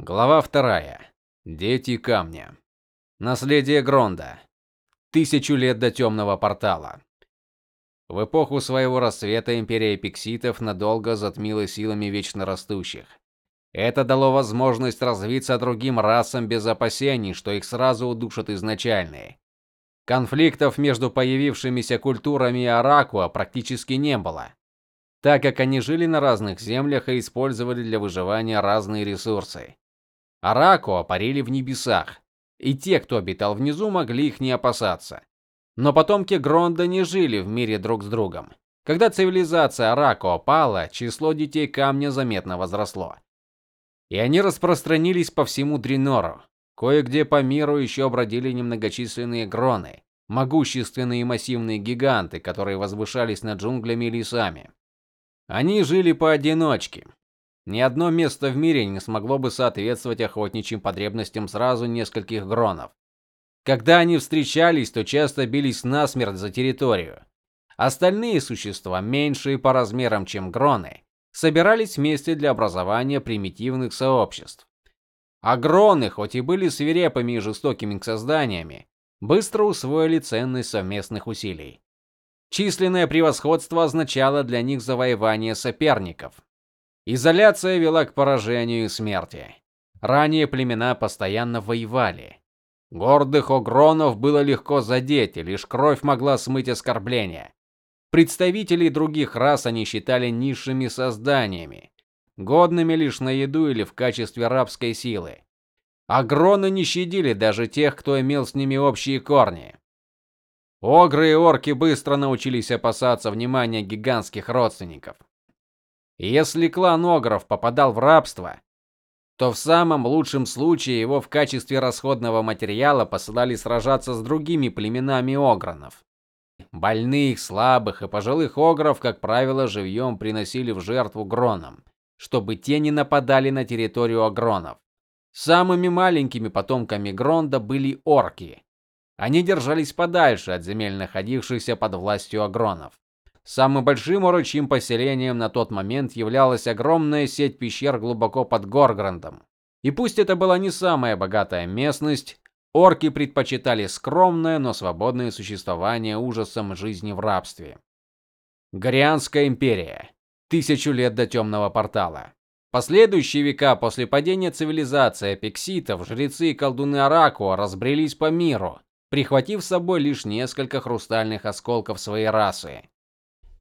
Глава вторая. Дети камня. Наследие Гронда. Тысячу лет до темного портала. В эпоху своего рассвета империя пикситов надолго затмила силами вечно растущих. Это дало возможность развиться другим расам без опасений, что их сразу удушат изначальные. Конфликтов между появившимися культурами и Аракуа практически не было, так как они жили на разных землях и использовали для выживания разные ресурсы. Аракуа парили в небесах, и те, кто обитал внизу, могли их не опасаться. Но потомки Гронда не жили в мире друг с другом. Когда цивилизация Аракуа пала, число детей камня заметно возросло. И они распространились по всему Дренору. Кое-где по миру еще бродили немногочисленные гроны, могущественные и массивные гиганты, которые возвышались над джунглями и лесами. Они жили поодиночке, ни одно место в мире не смогло бы соответствовать охотничьим потребностям сразу нескольких гронов. Когда они встречались, то часто бились насмерть за территорию. Остальные существа, меньшие по размерам, чем гроны, собирались вместе для образования примитивных сообществ. А гроны, хоть и были свирепыми и жестокими созданиями, быстро усвоили ценность совместных усилий. Численное превосходство означало для них завоевание соперников, Изоляция вела к поражению и смерти. Ранее племена постоянно воевали. Гордых огронов было легко задеть, и лишь кровь могла смыть оскорбления. Представителей других рас они считали низшими созданиями, годными лишь на еду или в качестве рабской силы. Агроны не щадили даже тех, кто имел с ними общие корни. Огры и орки быстро научились опасаться внимания гигантских родственников. Если клан Огров попадал в рабство, то в самом лучшем случае его в качестве расходного материала посылали сражаться с другими племенами огранов. Больных, слабых и пожилых огров, как правило, живьем приносили в жертву гронам, чтобы те не нападали на территорию огронов. Самыми маленькими потомками Гронда были орки. Они держались подальше от земель, находившихся под властью агронов. Самым большим орочьим поселением на тот момент являлась огромная сеть пещер глубоко под Горграндом. И пусть это была не самая богатая местность, орки предпочитали скромное, но свободное существование ужасом жизни в рабстве. Горианская империя. Тысячу лет до темного портала. Последующие века после падения цивилизации апекситов, жрецы и колдуны Аракуа разбрелись по миру, прихватив с собой лишь несколько хрустальных осколков своей расы.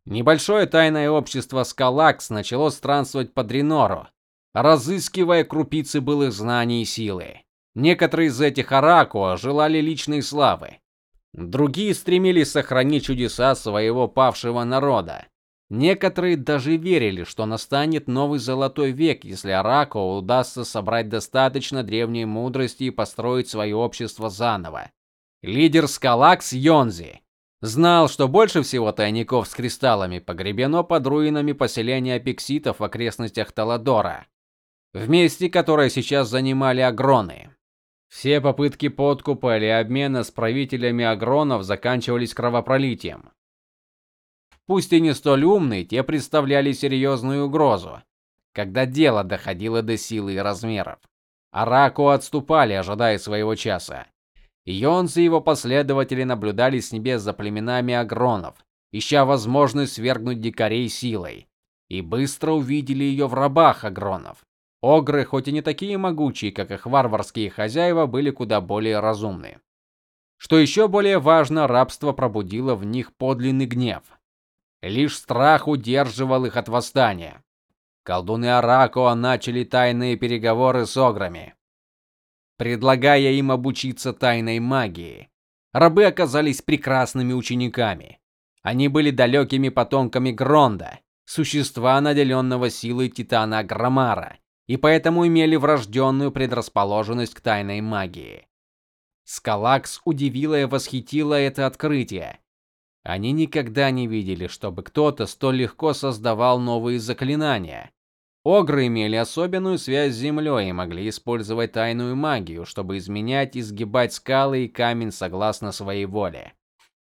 Небольшое тайное общество Скалакс начало странствовать по Дренору, разыскивая крупицы былых знаний и силы. Некоторые из этих оракуа желали личной славы. Другие стремились сохранить чудеса своего павшего народа. Некоторые даже верили, что настанет новый золотой век, если Оракуа удастся собрать достаточно древней мудрости и построить свое общество заново. Лидер Скалакс Йонзи Знал, что больше всего тайников с кристаллами погребено под руинами поселения пикситов в окрестностях Таладора, в месте, которое сейчас занимали агроны. Все попытки подкупа или обмена с правителями агронов заканчивались кровопролитием. Пусть и не столь умные, те представляли серьезную угрозу, когда дело доходило до силы и размеров. Араку отступали, ожидая своего часа. Йонс и его последователи наблюдали с небес за племенами агронов, ища возможность свергнуть дикарей силой, и быстро увидели ее в рабах агронов. Огры, хоть и не такие могучие, как их варварские хозяева, были куда более разумны. Что еще более важно, рабство пробудило в них подлинный гнев. Лишь страх удерживал их от восстания. Колдуны Аракоа начали тайные переговоры с ограми предлагая им обучиться тайной магии. Рабы оказались прекрасными учениками. Они были далекими потомками Гронда, существа, наделенного силой титана Громара, и поэтому имели врожденную предрасположенность к тайной магии. Скалакс удивило и восхитило это открытие. Они никогда не видели, чтобы кто-то столь легко создавал новые заклинания. Огры имели особенную связь с землей и могли использовать тайную магию, чтобы изменять и сгибать скалы и камень согласно своей воле.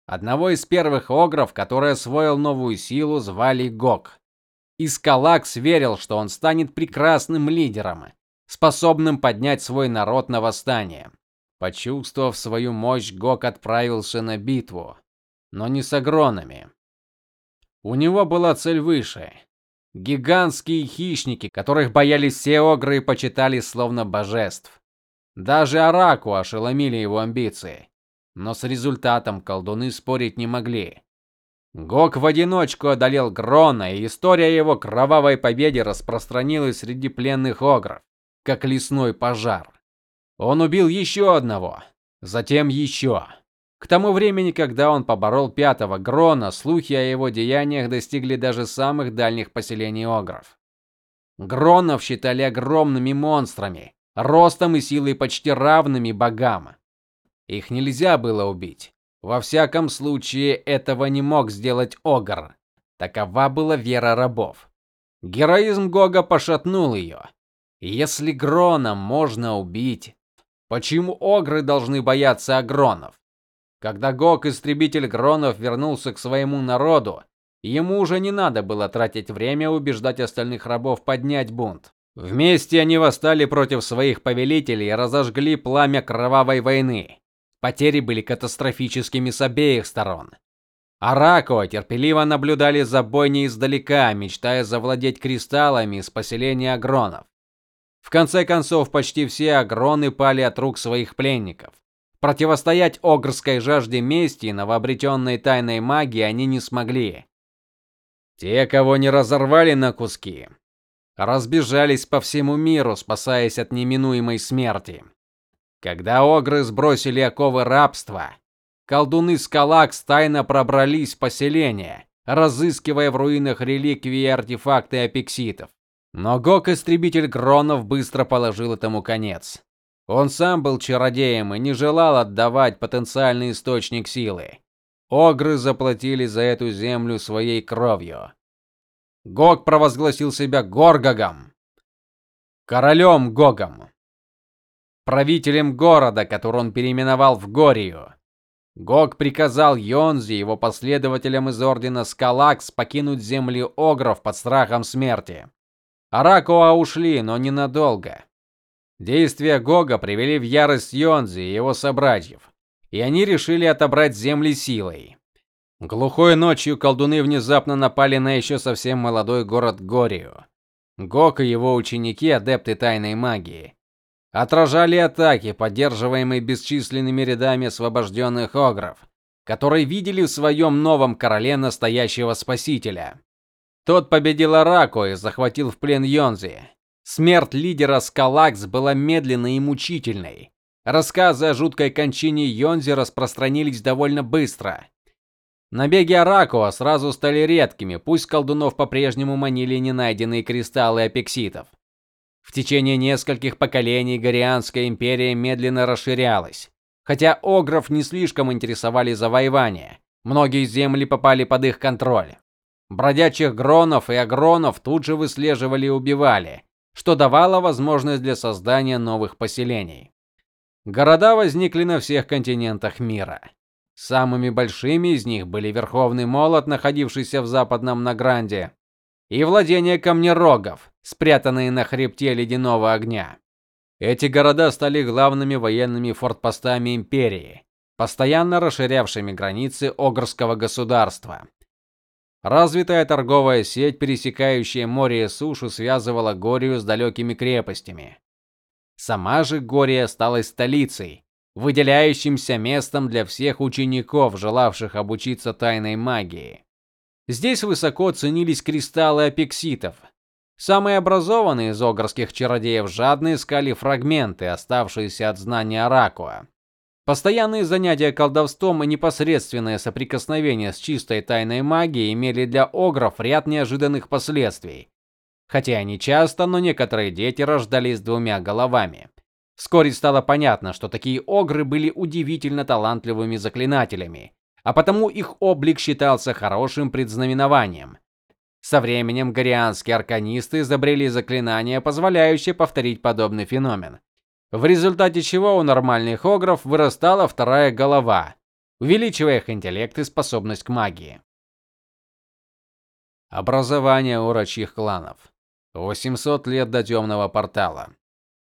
Одного из первых огров, который освоил новую силу, звали Гок. Искалакс верил, что он станет прекрасным лидером, способным поднять свой народ на восстание. Почувствовав свою мощь, Гог отправился на битву, но не с агронами. У него была цель выше гигантские хищники, которых боялись все огры и почитали словно божеств. Даже Араку ошеломили его амбиции, но с результатом колдуны спорить не могли. Гог в одиночку одолел Грона, и история его кровавой победы распространилась среди пленных огров, как лесной пожар. Он убил еще одного, затем еще. К тому времени, когда он поборол пятого Грона, слухи о его деяниях достигли даже самых дальних поселений огров. Гронов считали огромными монстрами, ростом и силой почти равными богам. Их нельзя было убить. Во всяком случае, этого не мог сделать Огр. Такова была вера рабов. Героизм Гога пошатнул ее. Если Грона можно убить, почему огры должны бояться агронов? Когда Гог, истребитель Гронов, вернулся к своему народу, ему уже не надо было тратить время убеждать остальных рабов поднять бунт. Вместе они восстали против своих повелителей и разожгли пламя кровавой войны. Потери были катастрофическими с обеих сторон. Арако терпеливо наблюдали за бойней издалека, мечтая завладеть кристаллами из поселения агронов. В конце концов, почти все агроны пали от рук своих пленников. Противостоять огрской жажде мести и новообретенной тайной магии они не смогли. Те, кого не разорвали на куски, разбежались по всему миру, спасаясь от неминуемой смерти. Когда огры сбросили оковы рабства, колдуны Скалакс тайно пробрались в поселение, разыскивая в руинах реликвии и артефакты апекситов. Но Гок, истребитель Гронов, быстро положил этому конец. Он сам был чародеем и не желал отдавать потенциальный источник силы. Огры заплатили за эту землю своей кровью. Гог провозгласил себя Горгогом, королем Гогом правителем города, который он переименовал в Горию. Гог приказал Йонзи и его последователям из ордена Скалакс покинуть земли огров под страхом смерти. Аракуа ушли, но ненадолго. Действия Гога привели в ярость Йонзи и его собратьев, и они решили отобрать земли силой. Глухой ночью колдуны внезапно напали на еще совсем молодой город Горию. Гог и его ученики, адепты тайной магии, отражали атаки, поддерживаемые бесчисленными рядами освобожденных огров, которые видели в своем новом короле настоящего спасителя. Тот победил Арако и захватил в плен Йонзи. Смерть лидера Скалакс была медленной и мучительной. Рассказы о жуткой кончине Йонзи распространились довольно быстро. Набеги Аракуа сразу стали редкими, пусть колдунов по-прежнему манили ненайденные кристаллы апекситов. В течение нескольких поколений Горианская империя медленно расширялась. Хотя огров не слишком интересовали завоевания, многие земли попали под их контроль. Бродячих гронов и агронов тут же выслеживали и убивали, что давало возможность для создания новых поселений. Города возникли на всех континентах мира. Самыми большими из них были Верховный Молот, находившийся в западном Награнде, и владения камнерогов, спрятанные на хребте ледяного огня. Эти города стали главными военными фортпостами империи, постоянно расширявшими границы огрского государства. Развитая торговая сеть, пересекающая море и сушу, связывала Горию с далекими крепостями. Сама же Гория осталась столицей, выделяющимся местом для всех учеников, желавших обучиться тайной магии. Здесь высоко ценились кристаллы апекситов. Самые образованные из огрских чародеев жадно искали фрагменты, оставшиеся от знания Аракуа. Постоянные занятия колдовством и непосредственное соприкосновение с чистой тайной магией имели для огров ряд неожиданных последствий. Хотя они часто, но некоторые дети рождались с двумя головами. Вскоре стало понятно, что такие огры были удивительно талантливыми заклинателями а потому их облик считался хорошим предзнаменованием. Со временем горианские арканисты изобрели заклинание, позволяющее повторить подобный феномен. В результате чего у нормальных огров вырастала вторая голова, увеличивая их интеллект и способность к магии. Образование урочьих кланов. 800 лет до темного портала.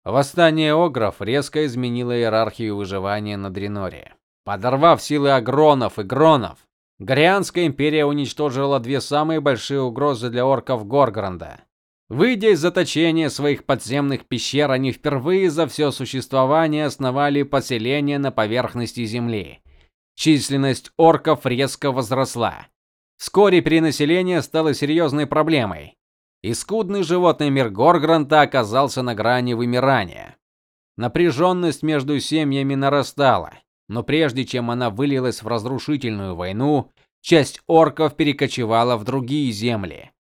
Восстание огров резко изменило иерархию выживания на Дреноре. Подорвав силы агронов и гронов, Горианская империя уничтожила две самые большие угрозы для орков Горгранда. Выйдя из заточения своих подземных пещер, они впервые за все существование основали поселение на поверхности земли. Численность орков резко возросла. Вскоре перенаселение стало серьезной проблемой. И скудный животный мир Горгранта оказался на грани вымирания. Напряженность между семьями нарастала, но прежде чем она вылилась в разрушительную войну, часть орков перекочевала в другие земли.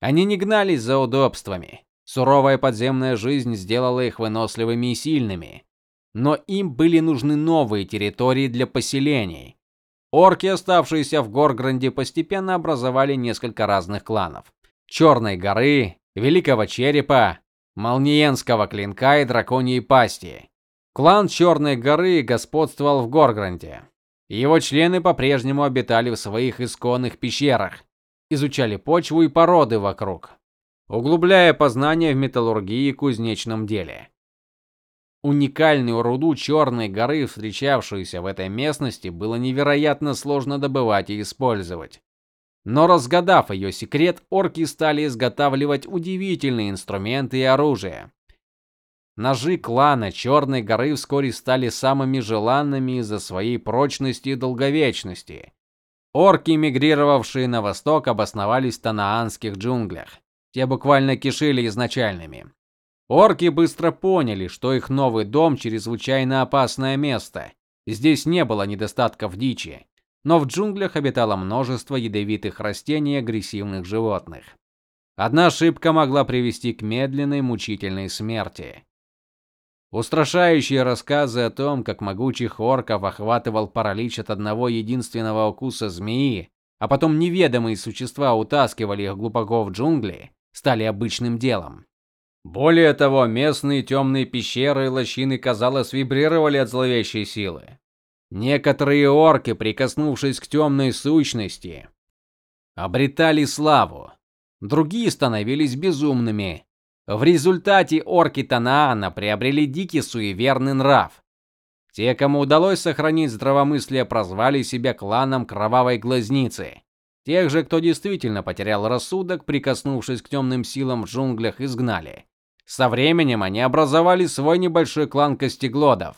Они не гнались за удобствами. Суровая подземная жизнь сделала их выносливыми и сильными, но им были нужны новые территории для поселений. Орки, оставшиеся в Горгранде, постепенно образовали несколько разных кланов. Черной горы, Великого черепа, Молниенского клинка и Драконьей пасти. Клан Черной горы господствовал в Горгранде. Его члены по-прежнему обитали в своих исконных пещерах, изучали почву и породы вокруг, углубляя познания в металлургии и кузнечном деле. Уникальную руду Черной горы, встречавшуюся в этой местности, было невероятно сложно добывать и использовать. Но разгадав ее секрет, орки стали изготавливать удивительные инструменты и оружие. Ножи клана Черной горы вскоре стали самыми желанными из-за своей прочности и долговечности. Орки, мигрировавшие на восток, обосновались в танаанских джунглях. Те буквально кишели изначальными. Орки быстро поняли, что их новый дом чрезвычайно опасное место. Здесь не было недостатков дичи но в джунглях обитало множество ядовитых растений и агрессивных животных. Одна ошибка могла привести к медленной мучительной смерти. Устрашающие рассказы о том, как могучих орков охватывал паралич от одного единственного укуса змеи, а потом неведомые существа утаскивали их глубоко в джунгли, стали обычным делом. Более того, местные темные пещеры и лощины, казалось, вибрировали от зловещей силы. Некоторые орки, прикоснувшись к темной сущности, обретали славу. Другие становились безумными. В результате орки Танаана приобрели дикий суеверный нрав. Те, кому удалось сохранить здравомыслие, прозвали себя кланом Кровавой Глазницы. Тех же, кто действительно потерял рассудок, прикоснувшись к темным силам в джунглях, изгнали. Со временем они образовали свой небольшой клан Костеглодов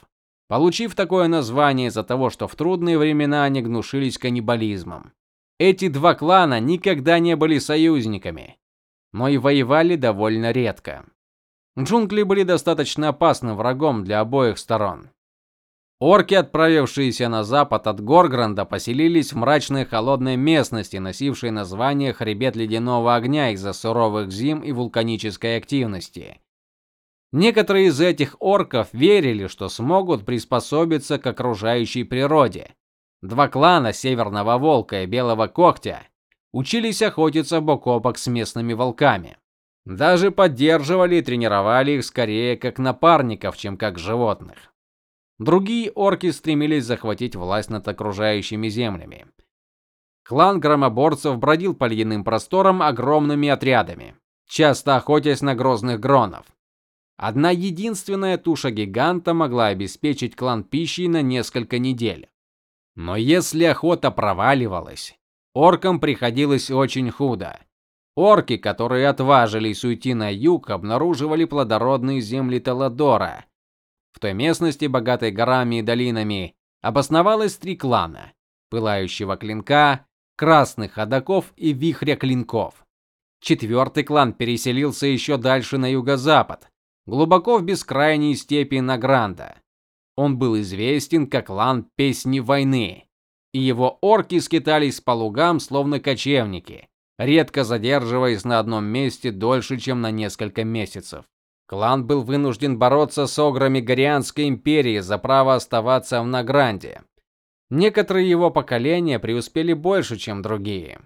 получив такое название из-за того, что в трудные времена они гнушились каннибализмом. Эти два клана никогда не были союзниками, но и воевали довольно редко. Джунгли были достаточно опасным врагом для обоих сторон. Орки, отправившиеся на запад от Горгранда, поселились в мрачной холодной местности, носившей название Хребет ледяного огня из-за суровых зим и вулканической активности. Некоторые из этих орков верили, что смогут приспособиться к окружающей природе. Два клана Северного волка и Белого когтя учились охотиться бок о бок с местными волками. Даже поддерживали и тренировали их скорее как напарников, чем как животных. Другие орки стремились захватить власть над окружающими землями. Клан громоборцев бродил по ледяным просторам огромными отрядами, часто охотясь на грозных гронов. Одна единственная туша гиганта могла обеспечить клан пищей на несколько недель. Но если охота проваливалась, оркам приходилось очень худо. Орки, которые отважились уйти на юг, обнаруживали плодородные земли Таладора. В той местности, богатой горами и долинами, обосновалось три клана: Пылающего клинка, Красных ходоков и Вихря клинков. Четвертый клан переселился еще дальше на юго-запад, глубоко в бескрайней степи Награнда. Он был известен как клан Песни войны, и его орки скитались по лугам словно кочевники, редко задерживаясь на одном месте дольше, чем на несколько месяцев. Клан был вынужден бороться с ограми Горианской империи за право оставаться в Награнде. Некоторые его поколения преуспели больше, чем другие.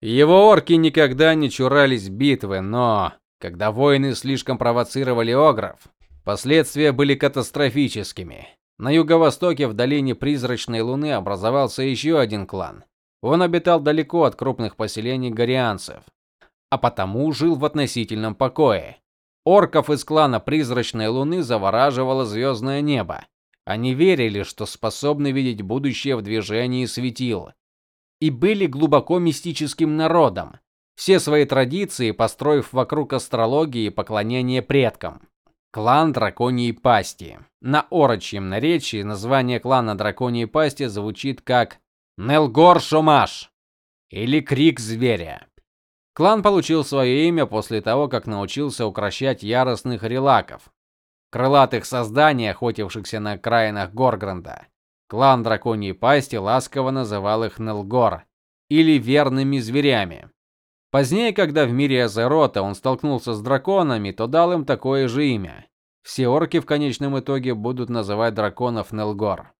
Его орки никогда не чурались битвы, но когда воины слишком провоцировали огров, последствия были катастрофическими. На юго-востоке в долине Призрачной Луны образовался еще один клан. Он обитал далеко от крупных поселений горианцев, а потому жил в относительном покое. Орков из клана Призрачной Луны завораживало звездное небо. Они верили, что способны видеть будущее в движении светил. И были глубоко мистическим народом, все свои традиции построив вокруг астрологии и поклонения предкам. Клан Драконьей Пасти. На орочьем наречии название клана Драконьей Пасти звучит как Нелгор Шомаш или Крик зверя. Клан получил свое имя после того, как научился укрощать яростных релаков, крылатых созданий, охотившихся на окраинах Горгранда. Клан Драконьей Пасти ласково называл их Нелгор или верными зверями. Позднее, когда в мире Азерота он столкнулся с драконами, то дал им такое же имя. Все орки в конечном итоге будут называть драконов Нелгор.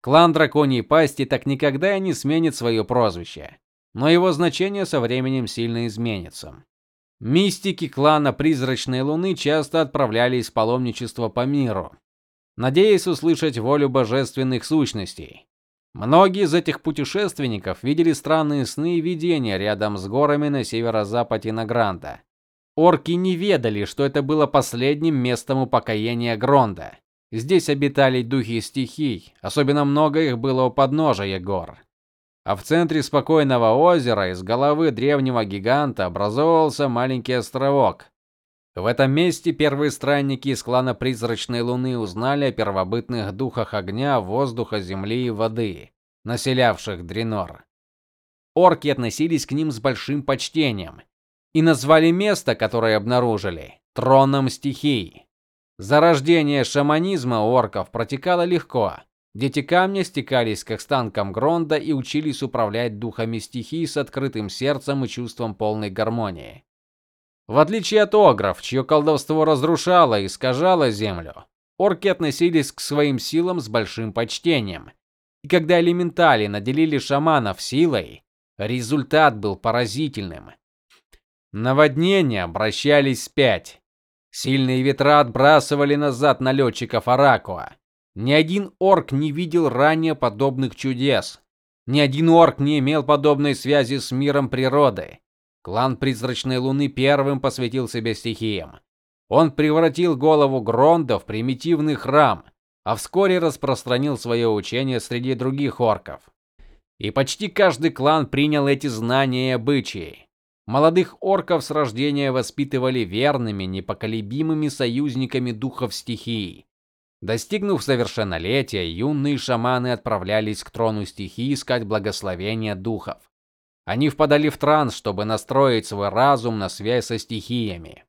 Клан Драконьей Пасти так никогда и не сменит свое прозвище но его значение со временем сильно изменится. Мистики клана Призрачной Луны часто отправлялись в паломничество по миру, надеясь услышать волю божественных сущностей. Многие из этих путешественников видели странные сны и видения рядом с горами на северо-западе Награнда. Орки не ведали, что это было последним местом упокоения Гронда. Здесь обитали духи стихий, особенно много их было у подножия гор а в центре спокойного озера из головы древнего гиганта образовался маленький островок. В этом месте первые странники из клана Призрачной Луны узнали о первобытных духах огня, воздуха, земли и воды, населявших Дренор. Орки относились к ним с большим почтением и назвали место, которое обнаружили, троном стихий. Зарождение шаманизма у орков протекало легко. Дети камня стекались к останкам Гронда и учились управлять духами стихий с открытым сердцем и чувством полной гармонии. В отличие от огров, чье колдовство разрушало и искажало землю, орки относились к своим силам с большим почтением. И когда элементали наделили шаманов силой, результат был поразительным. Наводнения обращались вспять. Сильные ветра отбрасывали назад налетчиков Аракуа. Ни один орк не видел ранее подобных чудес. Ни один орк не имел подобной связи с миром природы. Клан Призрачной Луны первым посвятил себя стихиям. Он превратил голову Гронда в примитивный храм, а вскоре распространил свое учение среди других орков. И почти каждый клан принял эти знания и обычаи. Молодых орков с рождения воспитывали верными, непоколебимыми союзниками духов стихий. Достигнув совершеннолетия, юные шаманы отправлялись к трону стихий искать благословения духов. Они впадали в транс, чтобы настроить свой разум на связь со стихиями.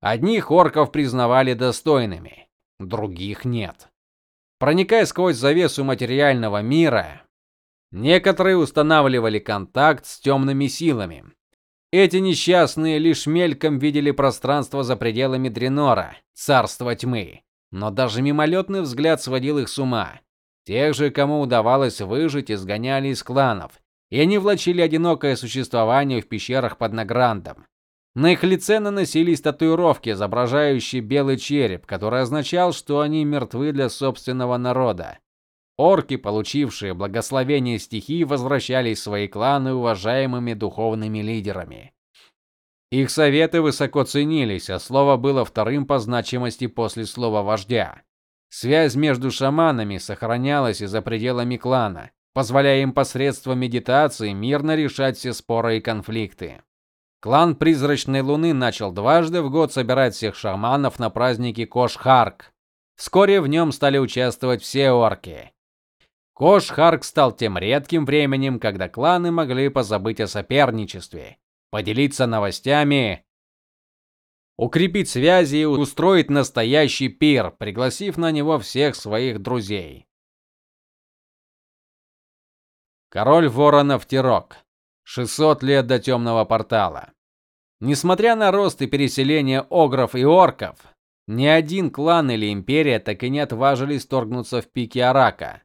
Одних орков признавали достойными, других нет. Проникая сквозь завесу материального мира, некоторые устанавливали контакт с темными силами. Эти несчастные лишь мельком видели пространство за пределами Дренора, царства тьмы но даже мимолетный взгляд сводил их с ума. Тех же, кому удавалось выжить, изгоняли из кланов, и они влачили одинокое существование в пещерах под Награндом. На их лице наносились татуировки, изображающие белый череп, который означал, что они мертвы для собственного народа. Орки, получившие благословение стихий, возвращались в свои кланы уважаемыми духовными лидерами. Их советы высоко ценились, а слово было вторым по значимости после слова вождя. Связь между шаманами сохранялась и за пределами клана, позволяя им посредством медитации мирно решать все споры и конфликты. Клан Призрачной Луны начал дважды в год собирать всех шаманов на празднике Кош-Харк. Вскоре в нем стали участвовать все орки. Кош-Харк стал тем редким временем, когда кланы могли позабыть о соперничестве поделиться новостями, укрепить связи и устроить настоящий пир, пригласив на него всех своих друзей. Король Воронов Тирок. 600 лет до темного портала. Несмотря на рост и переселение огров и орков, ни один клан или империя так и не отважились торгнуться в пике Арака.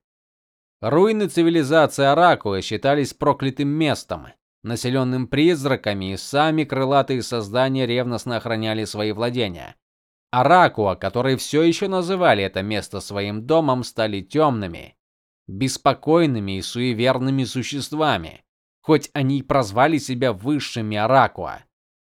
Руины цивилизации Аракуа считались проклятым местом, населенным призраками, и сами крылатые создания ревностно охраняли свои владения. Аракуа, которые все еще называли это место своим домом, стали темными, беспокойными и суеверными существами, хоть они и прозвали себя высшими Аракуа.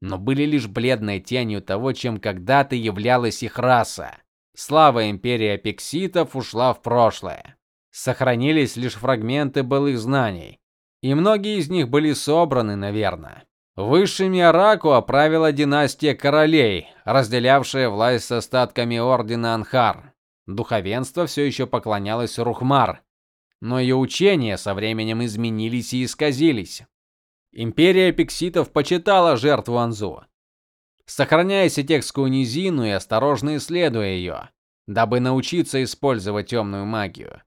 но были лишь бледной тенью того, чем когда-то являлась их раса. Слава империи апекситов ушла в прошлое. Сохранились лишь фрагменты былых знаний, и многие из них были собраны, наверное. Высшими Аракуа правила династия королей, разделявшая власть с остатками ордена Анхар. Духовенство все еще поклонялось Рухмар, но ее учения со временем изменились и исказились. Империя пикситов почитала жертву Анзу, сохраняя сетекскую низину и осторожно исследуя ее, дабы научиться использовать темную магию.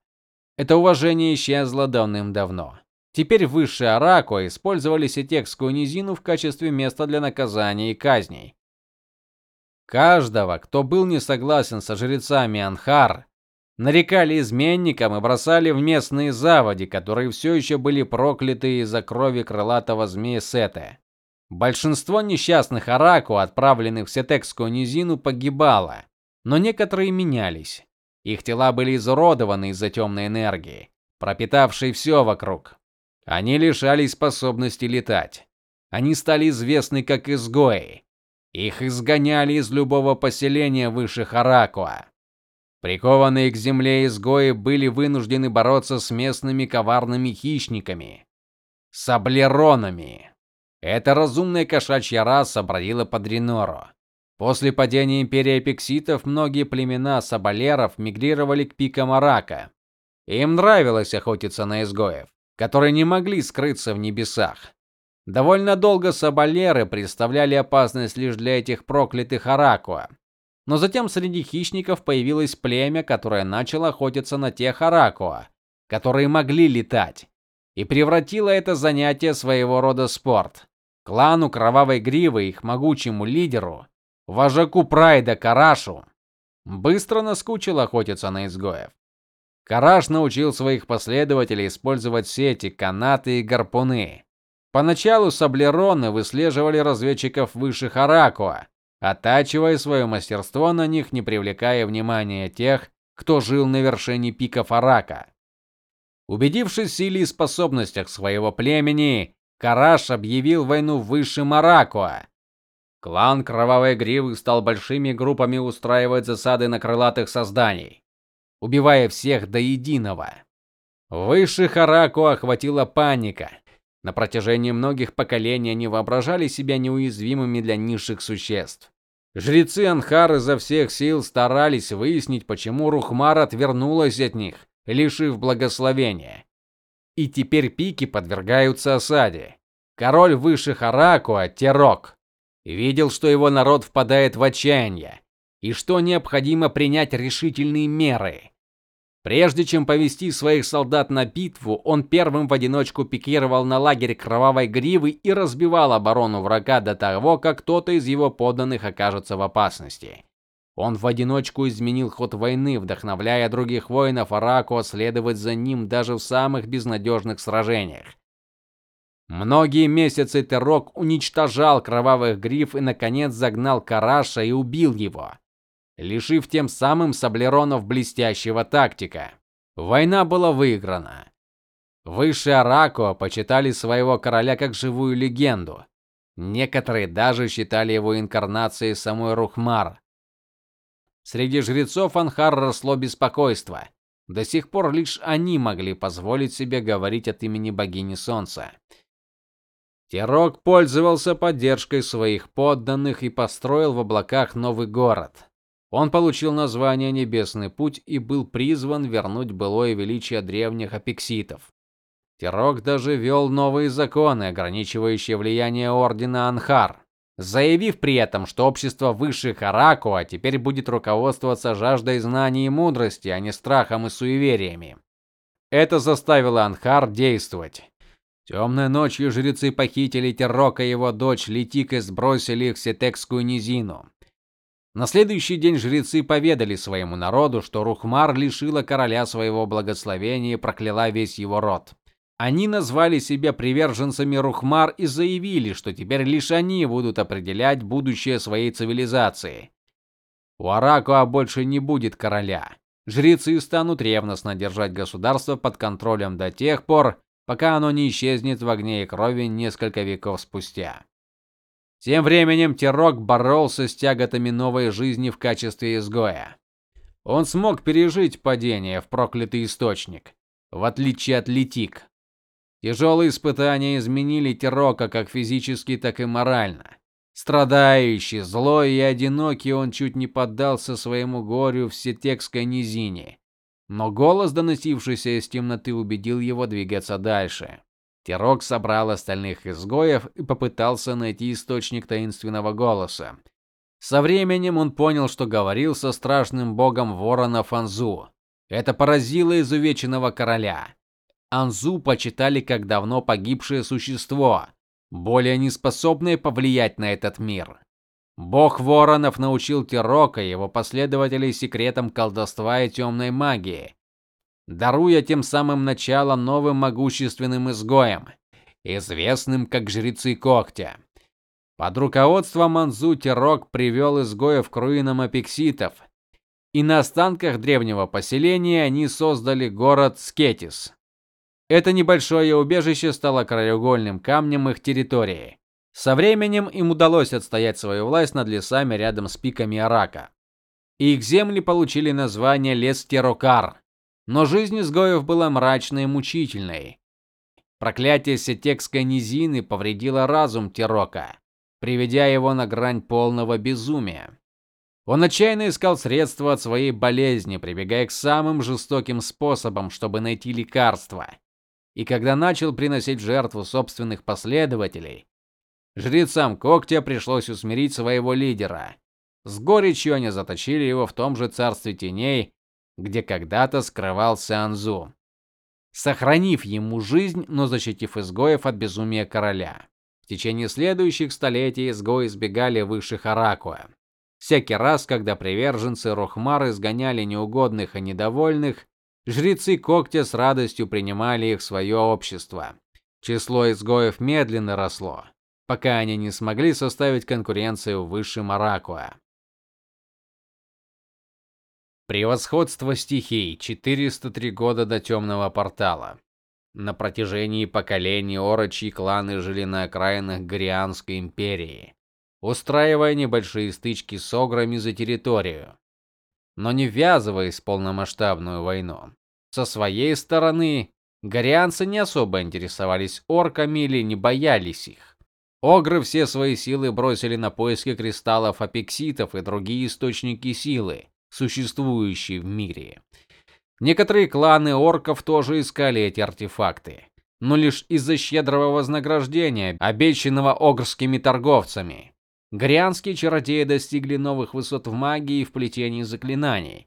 Это уважение исчезло давным-давно. Теперь высшие Арако использовали сетекскую низину в качестве места для наказаний и казней. Каждого, кто был не согласен со жрецами Анхар, нарекали изменником и бросали в местные заводи, которые все еще были прокляты из-за крови крылатого змея Сете. Большинство несчастных араку, отправленных в Сетекскую низину, погибало, но некоторые менялись. Их тела были изуродованы из-за темной энергии, пропитавшей все вокруг. Они лишались способности летать. Они стали известны как изгои. Их изгоняли из любого поселения выше Харакуа. Прикованные к земле изгои были вынуждены бороться с местными коварными хищниками саблеронами. Эта разумная кошачья раса бродила по Дренору. После падения империи пикситов многие племена сабалеров мигрировали к пикам Арака. Им нравилось охотиться на изгоев, которые не могли скрыться в небесах. Довольно долго сабалеры представляли опасность лишь для этих проклятых Аракуа, но затем среди хищников появилось племя, которое начало охотиться на тех аракуа, которые могли летать, и превратило это занятие своего рода спорт. Клану Кровавой Гривы, их могучему лидеру, вожаку Прайда Карашу, быстро наскучило охотиться на изгоев. Караш научил своих последователей использовать сети, канаты и гарпуны. Поначалу саблероны выслеживали разведчиков высших Аракуа, оттачивая свое мастерство на них, не привлекая внимания тех, кто жил на вершине пика Фарака. Убедившись в силе и способностях своего племени, Караш объявил войну высшим Аракуа. Клан Кровавой Гривы стал большими группами устраивать засады на крылатых созданий, убивая всех до единого. Высших Аракуа охватила паника. На протяжении многих поколений они воображали себя неуязвимыми для низших существ. Жрецы Анхар изо всех сил старались выяснить, почему Рухмар отвернулась от них, лишив благословения. И теперь пики подвергаются осаде. Король высших Аракуа, Терок, видел, что его народ впадает в отчаяние и что необходимо принять решительные меры. Прежде чем повести своих солдат на битву, он первым в одиночку пикировал на лагерь Кровавой Гривы и разбивал оборону врага до того, как кто-то из его подданных окажется в опасности. Он в одиночку изменил ход войны, вдохновляя других воинов Арако следовать за ним даже в самых безнадежных сражениях. Многие месяцы Терок уничтожал Кровавых Гриф и наконец загнал Караша и убил его лишив тем самым Саблеронов блестящего тактика. Война была выиграна. Высшие Арако почитали своего короля как живую легенду. Некоторые даже считали его инкарнацией самой Рухмар. Среди жрецов Анхар росло беспокойство. До сих пор лишь они могли позволить себе говорить от имени богини солнца. Терок пользовался поддержкой своих подданных и построил в облаках новый город. Он получил название Небесный путь и был призван вернуть былое величие древних апекситов. Тирок даже ввел новые законы, ограничивающие влияние ордена Анхар, заявив при этом, что общество высших Аракуа теперь будет руководствоваться жаждой знаний и мудрости, а не страхом и суевериями. Это заставило Анхар действовать. Темной ночью жрецы похитили Тирока и его дочь Летик и сбросили их в Сетекскую низину. На следующий день жрецы поведали своему народу, что Рухмар лишила короля своего благословения и прокляла весь его род. Они назвали себя приверженцами Рухмар и заявили, что теперь лишь они будут определять будущее своей цивилизации. У Аракуа больше не будет короля. Жрецы станут ревностно держать государство под контролем до тех пор, пока оно не исчезнет в огне и крови несколько веков спустя. Тем временем Терок боролся с тяготами новой жизни в качестве изгоя. Он смог пережить падение в проклятый источник, в отличие от Летик. Тяжелые испытания изменили Терока как физически, так и морально. Страдающий, злой и одинокий, он чуть не поддался своему горю в Сетекской низине. Но голос, доносившийся из темноты, убедил его двигаться дальше. Терок собрал остальных изгоев и попытался найти источник таинственного голоса. Со временем он понял, что говорил со страшным богом ворона Фанзу. Это поразило изувеченного короля. Анзу почитали как давно погибшее существо, более не способное повлиять на этот мир. Бог воронов научил Терока и его последователей секретам колдовства и темной магии, даруя тем самым начало новым могущественным изгоям, известным как жрецы когтя. Под руководством Манзу Терок привел изгоев к руинам апекситов, и на останках древнего поселения они создали город Скетис. Это небольшое убежище стало краеугольным камнем их территории. Со временем им удалось отстоять свою власть над лесами рядом с пиками Арака. Их земли получили название Лес Терокар. Но жизнь изгоев была мрачной и мучительной. Проклятие Сетекской низины повредило разум Терока, приведя его на грань полного безумия. Он отчаянно искал средства от своей болезни, прибегая к самым жестоким способам, чтобы найти лекарство. И когда начал приносить жертву собственных последователей, жрецам Когтя пришлось усмирить своего лидера. С горечью они заточили его в том же царстве теней, где когда-то скрывался Анзу, сохранив ему жизнь, но защитив изгоев от безумия короля. В течение следующих столетий изгои избегали высших Аракуа. Всякий раз, когда приверженцы Рохмар изгоняли неугодных и недовольных, жрецы Когтя с радостью принимали их в свое общество. Число изгоев медленно росло, пока они не смогли составить конкуренцию высшим Аракуа. Превосходство стихий. 403 года до темного портала. На протяжении поколений орочьи кланы жили на окраинах Горианской империи, устраивая небольшие стычки с ограми за территорию, но не ввязываясь в полномасштабную войну. Со своей стороны, горианцы не особо интересовались орками или не боялись их. Огры все свои силы бросили на поиски кристаллов апекситов и другие источники силы существующие в мире. Некоторые кланы орков тоже искали эти артефакты, но лишь из-за щедрого вознаграждения, обещанного огрскими торговцами. Грянские чародеи достигли новых высот в магии и в плетении заклинаний.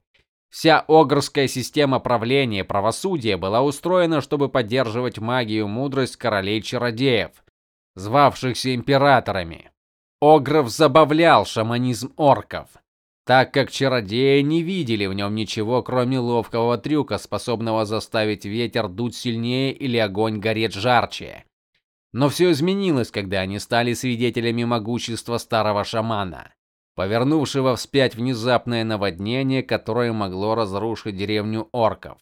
Вся огрская система правления и правосудия была устроена, чтобы поддерживать магию и мудрость королей-чародеев, звавшихся императорами. Огров забавлял шаманизм орков так как чародеи не видели в нем ничего, кроме ловкого трюка, способного заставить ветер дуть сильнее или огонь гореть жарче. Но все изменилось, когда они стали свидетелями могущества старого шамана, повернувшего вспять внезапное наводнение, которое могло разрушить деревню орков.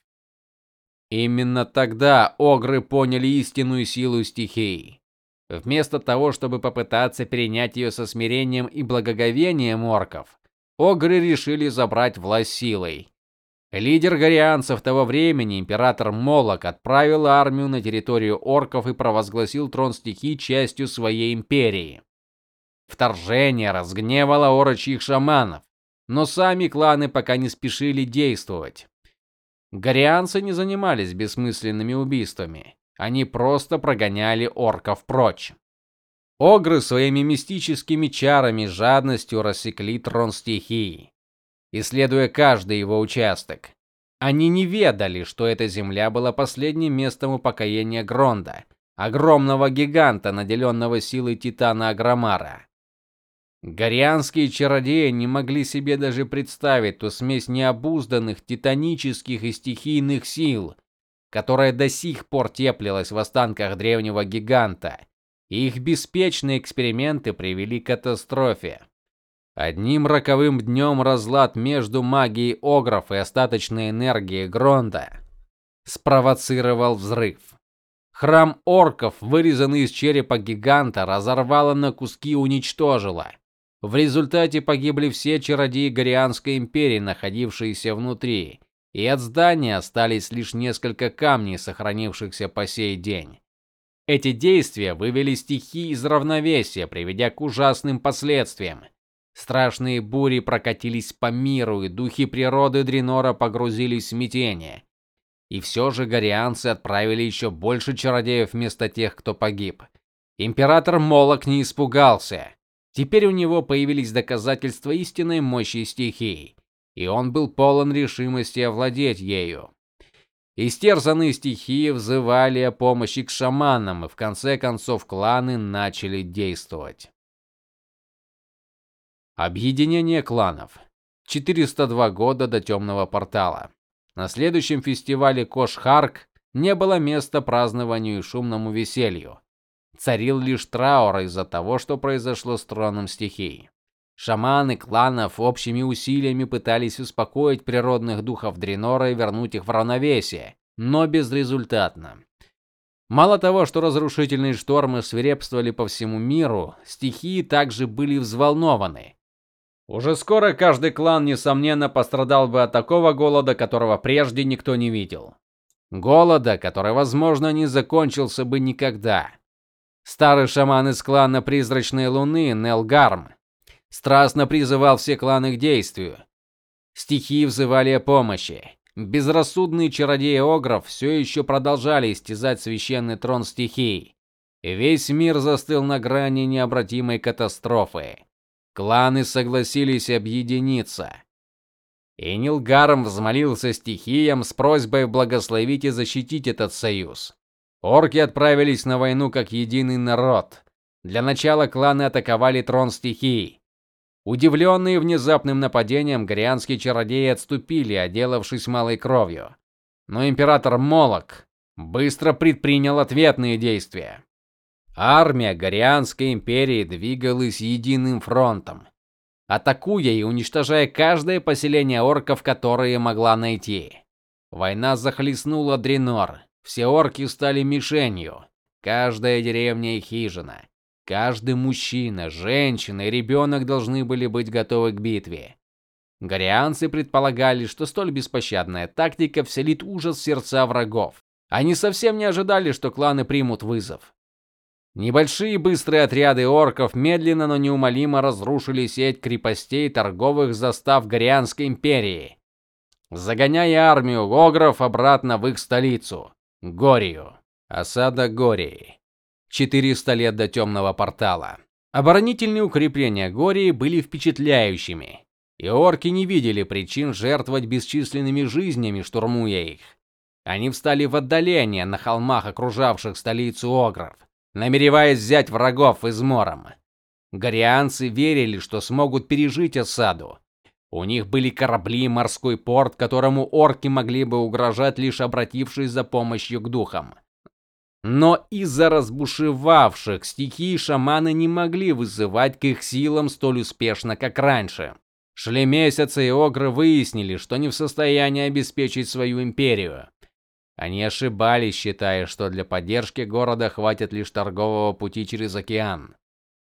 Именно тогда огры поняли истинную силу стихий. Вместо того, чтобы попытаться перенять ее со смирением и благоговением орков, Огры решили забрать власть силой. Лидер горианцев того времени, император Молок, отправил армию на территорию орков и провозгласил трон стихий частью своей империи. Вторжение разгневало орочьих шаманов, но сами кланы пока не спешили действовать. Горианцы не занимались бессмысленными убийствами. Они просто прогоняли орков прочь. Огры своими мистическими чарами жадностью рассекли трон стихии, исследуя каждый его участок. Они не ведали, что эта земля была последним местом упокоения Гронда, огромного гиганта, наделенного силой титана Агромара. Горианские чародеи не могли себе даже представить ту смесь необузданных титанических и стихийных сил, которая до сих пор теплилась в останках древнего гиганта их беспечные эксперименты привели к катастрофе. Одним роковым днем разлад между магией огров и остаточной энергией Гронда спровоцировал взрыв. Храм орков, вырезанный из черепа гиганта, разорвало на куски и уничтожило. В результате погибли все чародеи Горианской империи, находившиеся внутри, и от здания остались лишь несколько камней, сохранившихся по сей день. Эти действия вывели стихии из равновесия, приведя к ужасным последствиям. Страшные бури прокатились по миру, и духи природы Дренора погрузились в смятение. И все же горианцы отправили еще больше чародеев вместо тех, кто погиб. Император Молок не испугался. Теперь у него появились доказательства истинной мощи стихий, и он был полон решимости овладеть ею. Истерзанные стихии взывали о помощи к шаманам, и в конце концов кланы начали действовать. Объединение кланов. 402 года до темного портала. На следующем фестивале Кошхарк не было места празднованию и шумному веселью. Царил лишь траур из-за того, что произошло с троном стихий. Шаманы кланов общими усилиями пытались успокоить природных духов Дренора и вернуть их в равновесие, но безрезультатно. Мало того, что разрушительные штормы свирепствовали по всему миру, стихии также были взволнованы. Уже скоро каждый клан несомненно пострадал бы от такого голода, которого прежде никто не видел. Голода, который, возможно, не закончился бы никогда. Старый шаман из клана Призрачной Луны, Нелгарм, страстно призывал все кланы к действию. Стихии взывали о помощи. Безрассудные чародеи Огров все еще продолжали истязать священный трон стихий. Весь мир застыл на грани необратимой катастрофы. Кланы согласились объединиться. И Нилгарм взмолился стихиям с просьбой благословить и защитить этот союз. Орки отправились на войну как единый народ. Для начала кланы атаковали трон стихий. Удивленные внезапным нападением, горианские чародеи отступили, отделавшись малой кровью. Но император Молок быстро предпринял ответные действия. Армия Горианской империи двигалась единым фронтом, атакуя и уничтожая каждое поселение орков, которое могла найти. Война захлестнула Дренор. Все орки стали мишенью. Каждая деревня и хижина, Каждый мужчина, женщина и ребенок должны были быть готовы к битве. Горианцы предполагали, что столь беспощадная тактика вселит ужас в сердца врагов. Они совсем не ожидали, что кланы примут вызов. Небольшие быстрые отряды орков медленно, но неумолимо разрушили сеть крепостей торговых застав Горианской империи, загоняя армию огров обратно в их столицу Горию. Осада Гории. 400 лет до темного портала. Оборонительные укрепления Гории были впечатляющими, и орки не видели причин жертвовать бесчисленными жизнями, штурмуя их. Они встали в отдалении на холмах, окружавших столицу Огров, намереваясь взять врагов измором. Горианцы верили, что смогут пережить осаду. У них были корабли и морской порт, которому орки могли бы угрожать лишь обратившись за помощью к духам. Но из-за разбушевавших стихий шаманы не могли вызывать к их силам столь успешно, как раньше. Шли месяцы, и огры выяснили, что не в состоянии обеспечить свою империю. Они ошибались, считая, что для поддержки города хватит лишь торгового пути через океан.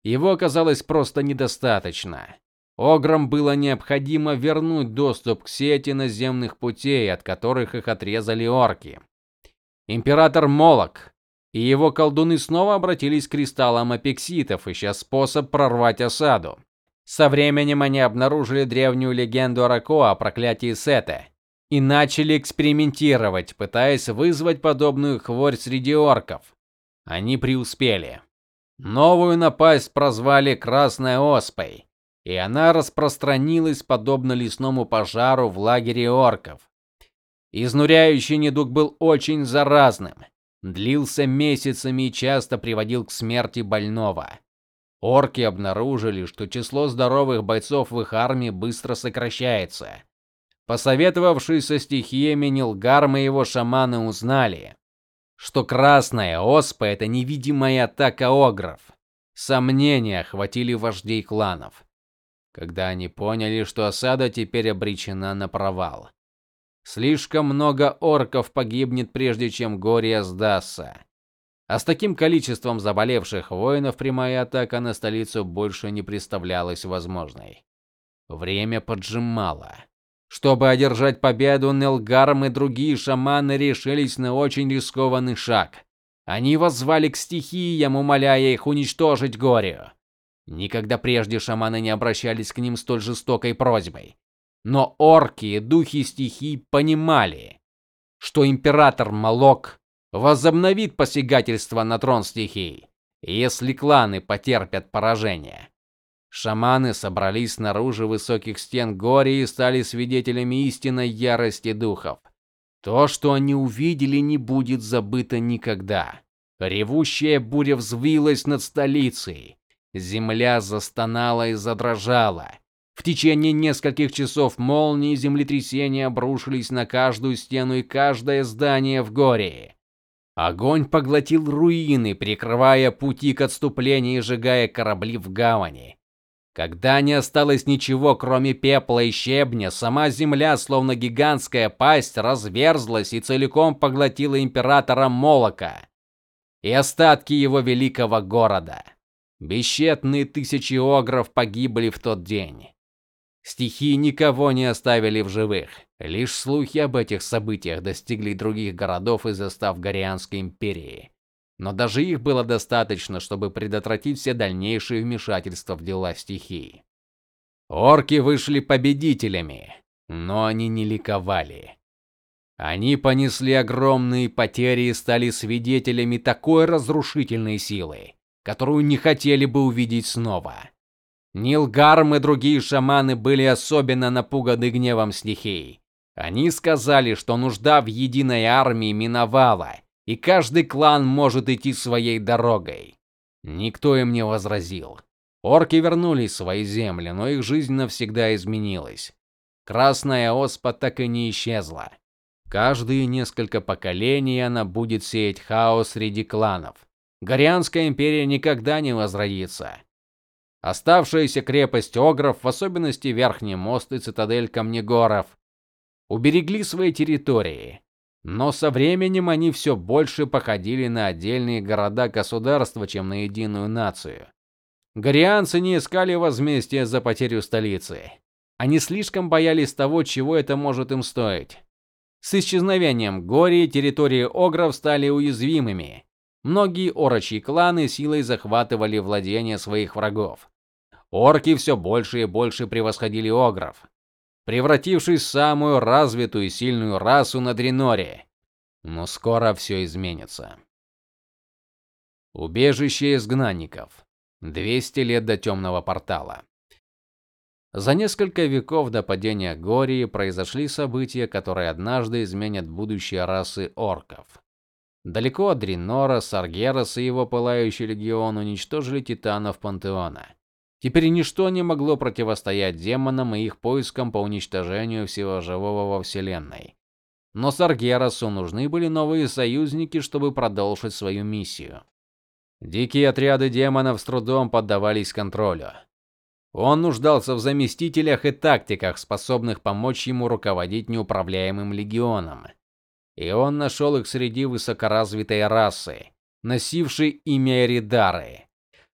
Его оказалось просто недостаточно. Ограм было необходимо вернуть доступ к сети наземных путей, от которых их отрезали орки. Император Молок и его колдуны снова обратились к кристаллам апекситов, ища способ прорвать осаду. Со временем они обнаружили древнюю легенду Рако о проклятии Сета и начали экспериментировать, пытаясь вызвать подобную хворь среди орков. Они преуспели. Новую напасть прозвали Красной оспой, и она распространилась подобно лесному пожару в лагере орков. Изнуряющий недуг был очень заразным длился месяцами и часто приводил к смерти больного. Орки обнаружили, что число здоровых бойцов в их армии быстро сокращается. Посоветовавшись со стихиями Нилгарм и его шаманы узнали, что красная оспа это невидимая атака огров. Сомнения охватили вождей кланов, когда они поняли, что осада теперь обречена на провал. Слишком много орков погибнет прежде чем Гория сдастся. А с таким количеством заболевших воинов прямая атака на столицу больше не представлялась возможной. Время поджимало. Чтобы одержать победу, Нелгарм и другие шаманы решились на очень рискованный шаг. Они воззвали к стихиям, умоляя их уничтожить Горию. Никогда прежде шаманы не обращались к ним столь жестокой просьбой. Но орки и духи стихий понимали, что император Малок возобновит посягательство на трон стихий, если кланы потерпят поражение. Шаманы собрались снаружи высоких стен Гори и стали свидетелями истинной ярости духов. То, что они увидели, не будет забыто никогда. Ревущая буря взвилась над столицей. Земля застонала и задрожала. В течение нескольких часов молнии и землетрясения обрушились на каждую стену и каждое здание в горе. Огонь поглотил руины, прикрывая пути к отступлению и сжигая корабли в гавани. Когда не осталось ничего, кроме пепла и щебня, сама земля, словно гигантская пасть, разверзлась и целиком поглотила императора Молока и остатки его великого города. Бесчетные тысячи огров погибли в тот день. Стихии никого не оставили в живых. Лишь слухи об этих событиях достигли других городов и застав Горианской империи. Но даже их было достаточно, чтобы предотвратить все дальнейшие вмешательства в дела стихий. Орки вышли победителями, но они не ликовали. Они понесли огромные потери и стали свидетелями такой разрушительной силы, которую не хотели бы увидеть снова. Нилгарм и другие шаманы были особенно напуганы гневом стихий. Они сказали, что нужда в единой армии миновала, и каждый клан может идти своей дорогой. Никто им не возразил. Орки вернулись в свои земли, но их жизнь навсегда изменилась. Красная оспа так и не исчезла. Каждые несколько поколений она будет сеять хаос среди кланов. Горианская империя никогда не возродится. Оставшаяся крепость огров, в особенности Верхний мост и цитадель Камнегоров, уберегли свои территории. Но со временем они все больше походили на отдельные города-государства, чем на единую нацию. Горианцы не искали возмездия за потерю столицы. Они слишком боялись того, чего это может им стоить. С исчезновением Гории территории огров стали уязвимыми. Многие орочьи кланы силой захватывали владения своих врагов. Орки все больше и больше превосходили огров, превратившись в самую развитую и сильную расу на Дреноре. Но скоро все изменится. Убежище изгнанников. 200 лет до темного портала. За несколько веков до падения Гории произошли события, которые однажды изменят будущее расы орков. Далеко от Дренора Саргерас и его пылающий легион уничтожили титанов пантеона. Теперь ничто не могло противостоять демонам и их поискам по уничтожению всего живого во вселенной. Но Саргерасу нужны были новые союзники, чтобы продолжить свою миссию. Дикие отряды демонов с трудом поддавались контролю. Он нуждался в заместителях и тактиках, способных помочь ему руководить неуправляемым легионом. И он нашел их среди высокоразвитой расы, носившей имя Эридары.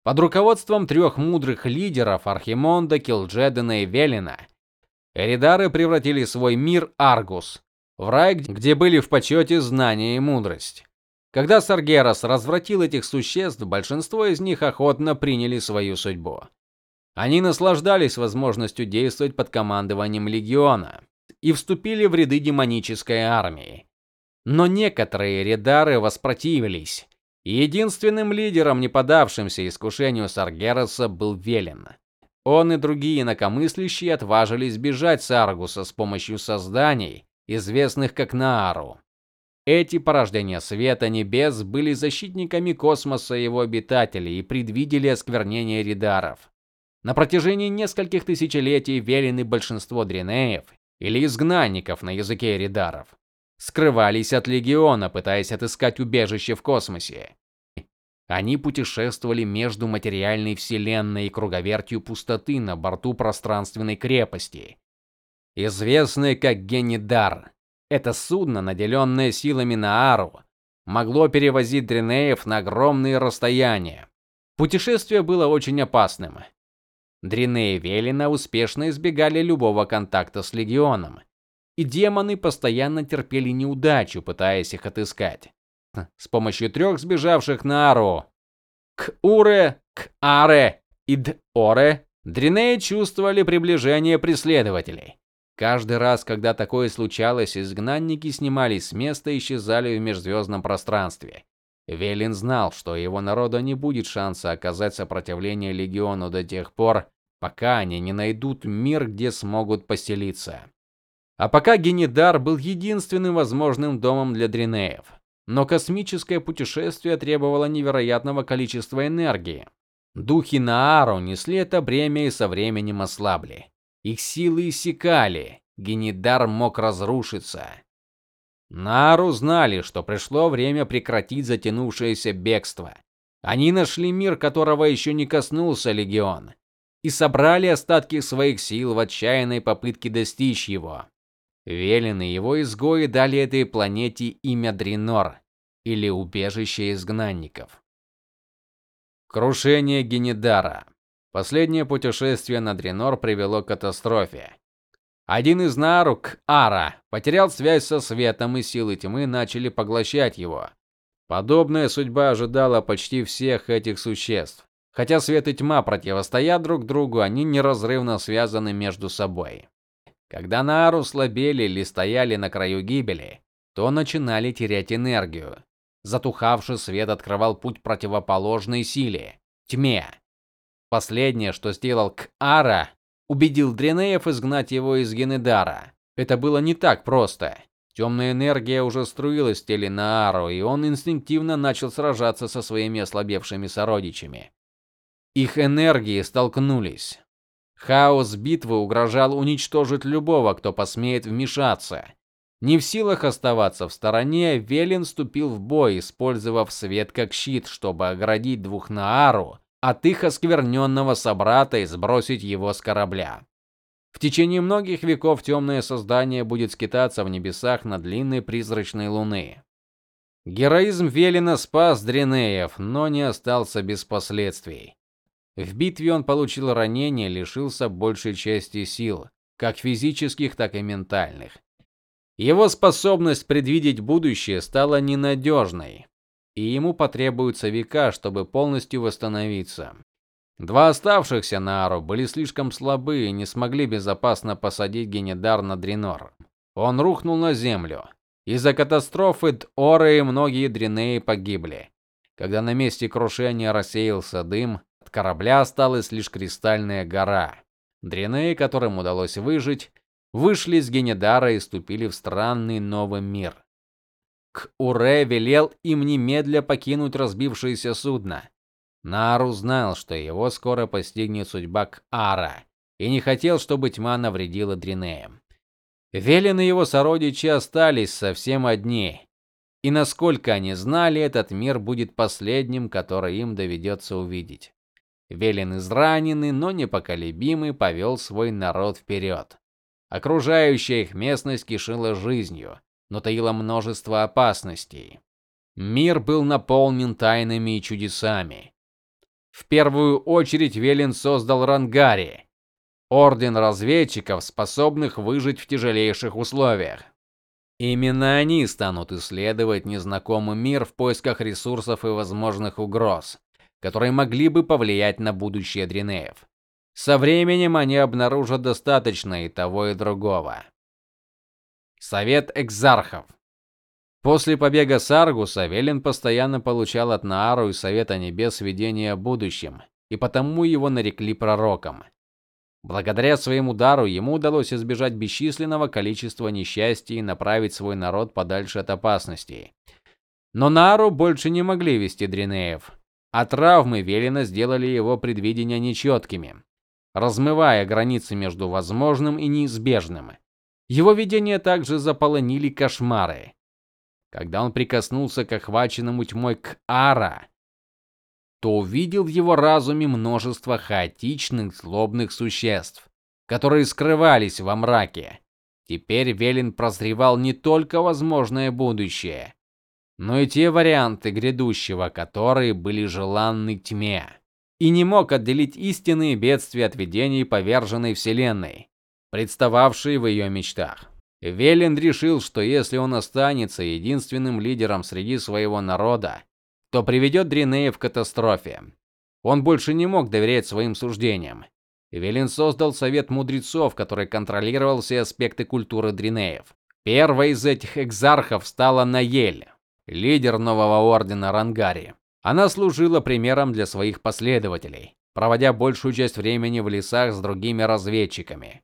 Под руководством трех мудрых лидеров Архимонда, Килджедена и Велина, Эридары превратили свой мир Аргус в рай, где были в почете знания и мудрость. Когда Саргерас развратил этих существ, большинство из них охотно приняли свою судьбу. Они наслаждались возможностью действовать под командованием легиона и вступили в ряды демонической армии. Но некоторые редары воспротивились Единственным лидером, не поддавшимся искушению Саргераса, был Велин. Он и другие инакомыслящие отважились бежать с Аргуса с помощью созданий, известных как Наару. Эти порождения света небес были защитниками космоса и его обитателей и предвидели осквернение ридаров. На протяжении нескольких тысячелетий Велины большинство дренеев или изгнанников на языке ридаров скрывались от легиона, пытаясь отыскать убежище в космосе. Они путешествовали между материальной вселенной и круговертью пустоты на борту пространственной крепости, известной как Генидар. Это судно, наделенное силами Наару, могло перевозить дренеев на огромные расстояния. Путешествие было очень опасным. Дренеи Велина успешно избегали любого контакта с легионом, и демоны постоянно терпели неудачу, пытаясь их отыскать. С помощью трех сбежавших на Ару к Уре, к Аре и Д'Оре Дренеи чувствовали приближение преследователей. Каждый раз, когда такое случалось, изгнанники снимались с места и исчезали в межзвездном пространстве. Велин знал, что его народу не будет шанса оказать сопротивление легиону до тех пор, пока они не найдут мир, где смогут поселиться. А пока Генедар был единственным возможным домом для дренеев. Но космическое путешествие требовало невероятного количества энергии. Духи Наару несли это бремя и со временем ослабли. Их силы иссякали, Генедар мог разрушиться. Наару знали, что пришло время прекратить затянувшееся бегство. Они нашли мир, которого еще не коснулся легион, и собрали остатки своих сил в отчаянной попытке достичь его. Велин и его изгои дали этой планете имя Дренор или убежище изгнанников. Крушение Генедара. Последнее путешествие на Дренор привело к катастрофе. Один из нарук, Ара, потерял связь со светом, и силы тьмы начали поглощать его. Подобная судьба ожидала почти всех этих существ. Хотя свет и тьма противостоят друг другу, они неразрывно связаны между собой. Когда Наару слабели или стояли на краю гибели, то начинали терять энергию. Затухавший свет открывал путь противоположной силе тьме. Последнее, что сделал Кара, убедил Дренеев изгнать его из Генедара. Это было не так просто. Темная энергия уже струилась в теле Наару, и он инстинктивно начал сражаться со своими ослабевшими сородичами. Их энергии столкнулись. Хаос битвы угрожал уничтожить любого, кто посмеет вмешаться. Не в силах оставаться в стороне, Велин вступил в бой, использовав свет как щит, чтобы оградить двух Наару от их оскверненного собрата и сбросить его с корабля. В течение многих веков темное создание будет скитаться в небесах на длинной призрачной луны. Героизм Велина спас Дренеев, но не остался без последствий. В битве он получил ранение, лишился большей части сил, как физических, так и ментальных. Его способность предвидеть будущее стала ненадежной, и ему потребуются века, чтобы полностью восстановиться. Два оставшихся Наару были слишком слабы и не смогли безопасно посадить Генедар на Дренор. Он рухнул на землю. Из-за катастрофы Доры многие Дренеи погибли. Когда на месте крушения рассеялся дым, от корабля осталась лишь кристальная гора. Дренеи, которым удалось выжить, вышли из Генедара и ступили в странный новый мир. К Уре велел им немедля покинуть разбившееся судно. Нару знал, что его скоро постигнет судьба Кара, и не хотел, чтобы тьма навредила Дринеям. Велен и его сородичи остались совсем одни. И насколько они знали, этот мир будет последним, который им доведется увидеть. Велен израненный, но непоколебимый повел свой народ вперед. Окружающая их местность кишила жизнью, но таила множество опасностей. Мир был наполнен тайнами и чудесами. В первую очередь Велен создал Рангари, орден разведчиков, способных выжить в тяжелейших условиях. Именно они станут исследовать незнакомый мир в поисках ресурсов и возможных угроз которые могли бы повлиять на будущее Дринеев. Со временем они обнаружат достаточно и того, и другого. Совет экзархов. После побега с Аргуса Велин постоянно получал от Наару и Совета Небес видения о будущем, и потому его нарекли пророком. Благодаря своему дару ему удалось избежать бесчисленного количества несчастий и направить свой народ подальше от опасностей. Но Нару больше не могли вести Дринеев а травмы Велина сделали его предвидения нечеткими, размывая границы между возможным и неизбежным. Его видения также заполонили кошмары. Когда он прикоснулся к охваченному тьмой Кара, то увидел в его разуме множество хаотичных, злобных существ, которые скрывались во мраке. Теперь Велин прозревал не только возможное будущее, но и те варианты грядущего, которые были желанны тьме. И не мог отделить истинные бедствия от видений поверженной вселенной, представавшей в ее мечтах. Велен решил, что если он останется единственным лидером среди своего народа, то приведет Дринея в катастрофе. Он больше не мог доверять своим суждениям. Велин создал совет мудрецов, который контролировал все аспекты культуры дринеев. Первой из этих экзархов стала Наель, лидер нового ордена Рангари. Она служила примером для своих последователей, проводя большую часть времени в лесах с другими разведчиками.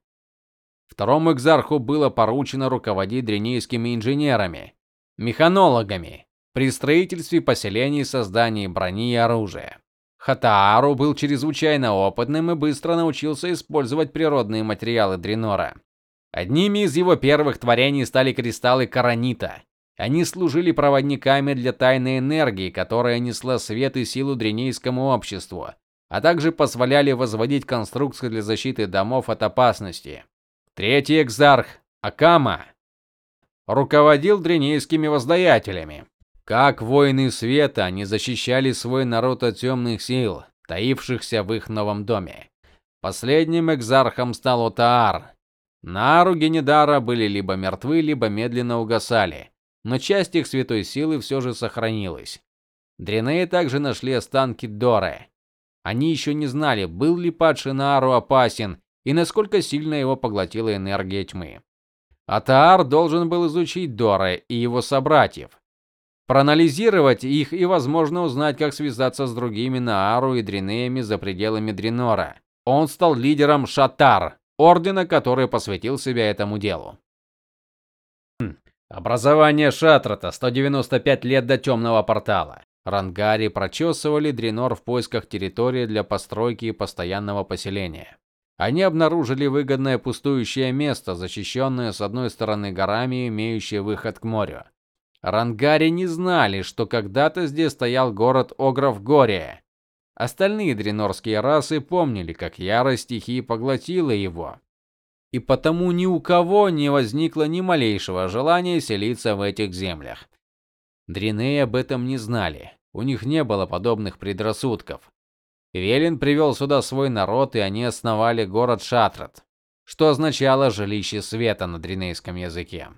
Второму экзарху было поручено руководить дренейскими инженерами, механологами при строительстве поселений создании брони и оружия. Хатаару был чрезвычайно опытным и быстро научился использовать природные материалы Дренора. Одними из его первых творений стали кристаллы каранита. Они служили проводниками для тайной энергии, которая несла свет и силу дренейскому обществу, а также позволяли возводить конструкции для защиты домов от опасности. Третий экзарх, Акама, руководил дренейскими воздаятелями. Как воины света, они защищали свой народ от темных сил, таившихся в их новом доме. Последним экзархом стал Отаар. Нару Генедара были либо мертвы, либо медленно угасали, но часть их святой силы все же сохранилась. Дренеи также нашли останки Доры. Они еще не знали, был ли падший Наару опасен и насколько сильно его поглотила энергия тьмы. Атаар должен был изучить Доры и его собратьев, проанализировать их и, возможно, узнать, как связаться с другими Наару и Дринеями за пределами Дринора. Он стал лидером Шатар, ордена, который посвятил себя этому делу. Образование Шатрата 195 лет до темного портала. Рангари прочесывали Дринор в поисках территории для постройки и постоянного поселения. Они обнаружили выгодное пустующее место, защищенное с одной стороны горами, имеющее выход к морю. Рангари не знали, что когда-то здесь стоял город Огров-Горе. Остальные дренорские расы помнили, как ярость стихии поглотила его. И потому ни у кого не возникло ни малейшего желания селиться в этих землях. Дренеи об этом не знали. У них не было подобных предрассудков. Велин привел сюда свой народ, и они основали город Шатрат, что означало жилище света на дренейском языке.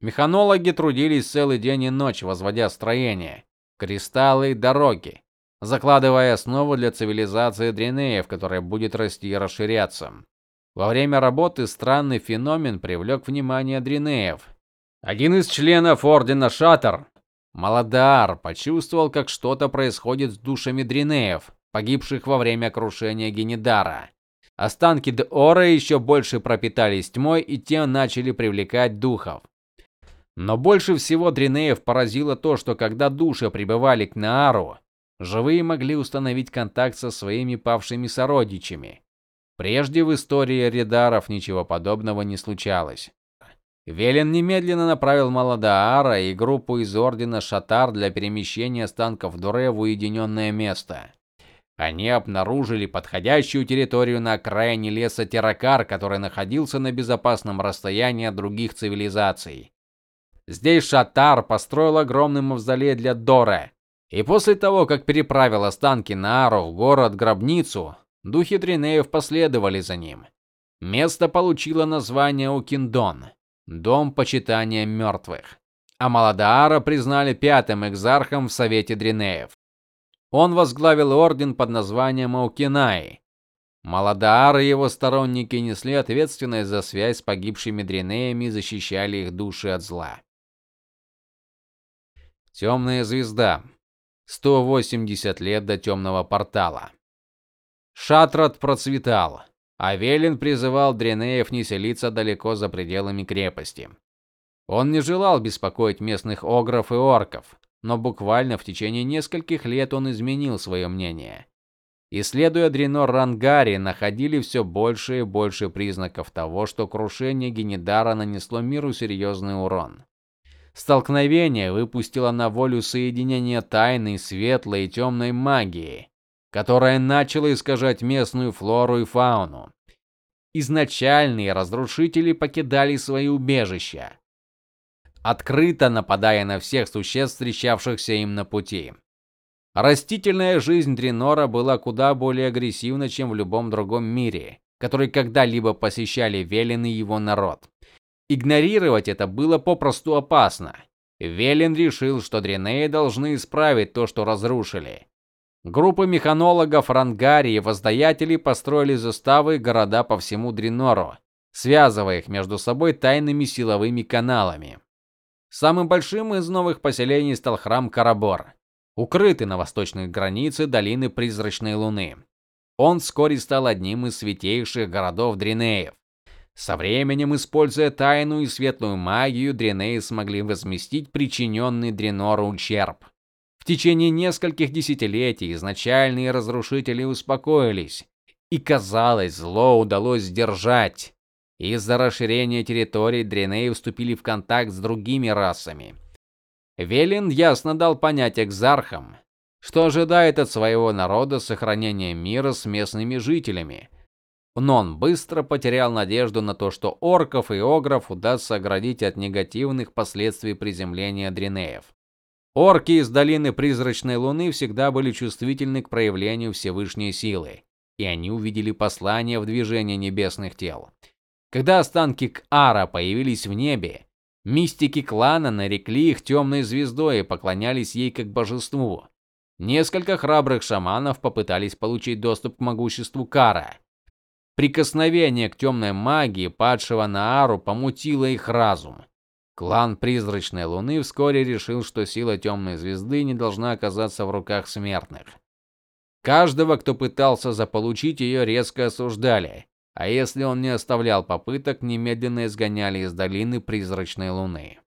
Механологи трудились целый день и ночь, возводя строения, кристаллы и дороги, закладывая основу для цивилизации дренеев, которая будет расти и расширяться. Во время работы странный феномен привлек внимание дренеев. Один из членов ордена Шатер, Маладар, почувствовал, как что-то происходит с душами дренеев, погибших во время крушения Генедара. Останки Дора еще больше пропитались тьмой, и те начали привлекать духов. Но больше всего Дринеев поразило то, что когда души прибывали к Наару, живые могли установить контакт со своими павшими сородичами. Прежде в истории Редаров ничего подобного не случалось. Велен немедленно направил Маладаара и группу из ордена Шатар для перемещения останков Дуре в уединенное место. Они обнаружили подходящую территорию на окраине леса Теракар, который находился на безопасном расстоянии от других цивилизаций. Здесь Шатар построил огромный мавзолей для Доры. И после того, как переправил останки Нару в город-гробницу, духи Дринеев последовали за ним. Место получило название Укиндон дом почитания мертвых. А Маладаара признали пятым экзархом в совете Дринеев. Он возглавил орден под названием Аукинай. Маладаар и его сторонники несли ответственность за связь с погибшими Дринеями и защищали их души от зла. Темная звезда. 180 лет до темного портала. Шатрат процветал, а Велин призывал Дренеев не селиться далеко за пределами крепости. Он не желал беспокоить местных огров и орков, но буквально в течение нескольких лет он изменил свое мнение. Исследуя Дренор Рангари, находили все больше и больше признаков того, что крушение Генедара нанесло миру серьезный урон. Столкновение выпустило на волю соединение тайной, светлой и темной магии, которая начала искажать местную флору и фауну. Изначальные разрушители покидали свои убежища, открыто нападая на всех существ, встречавшихся им на пути. Растительная жизнь Дренора была куда более агрессивна, чем в любом другом мире, который когда-либо посещали Велен и его народ. Игнорировать это было попросту опасно. Велен решил, что Дренеи должны исправить то, что разрушили. Группы механологов Рангари и воздаятелей построили заставы и города по всему Дренору, связывая их между собой тайными силовыми каналами. Самым большим из новых поселений стал храм Карабор, укрытый на восточной границе долины Призрачной Луны. Он вскоре стал одним из святейших городов Дренеев. Со временем, используя тайную и светлую магию, Дренеи смогли возместить причиненный Дренору ущерб. Течение нескольких десятилетий изначальные разрушители успокоились, и казалось, зло удалось сдержать. Из-за расширения территорий Дренеи вступили в контакт с другими расами. Велин ясно дал понять экзархам, что ожидает от своего народа сохранения мира с местными жителями. Но он быстро потерял надежду на то, что орков и огров удастся оградить от негативных последствий приземления дренеев. Орки из долины Призрачной Луны всегда были чувствительны к проявлению Всевышней силы, и они увидели послание в движении небесных тел. Когда останки Кара появились в небе, мистики клана нарекли их темной звездой и поклонялись ей как божеству. Несколько храбрых шаманов попытались получить доступ к могуществу Кара. Прикосновение к темной магии падшего на Ару помутило их разум. Клан Призрачной Луны вскоре решил, что сила темной звезды не должна оказаться в руках смертных. Каждого, кто пытался заполучить ее, резко осуждали а если он не оставлял попыток, немедленно изгоняли из долины призрачной луны.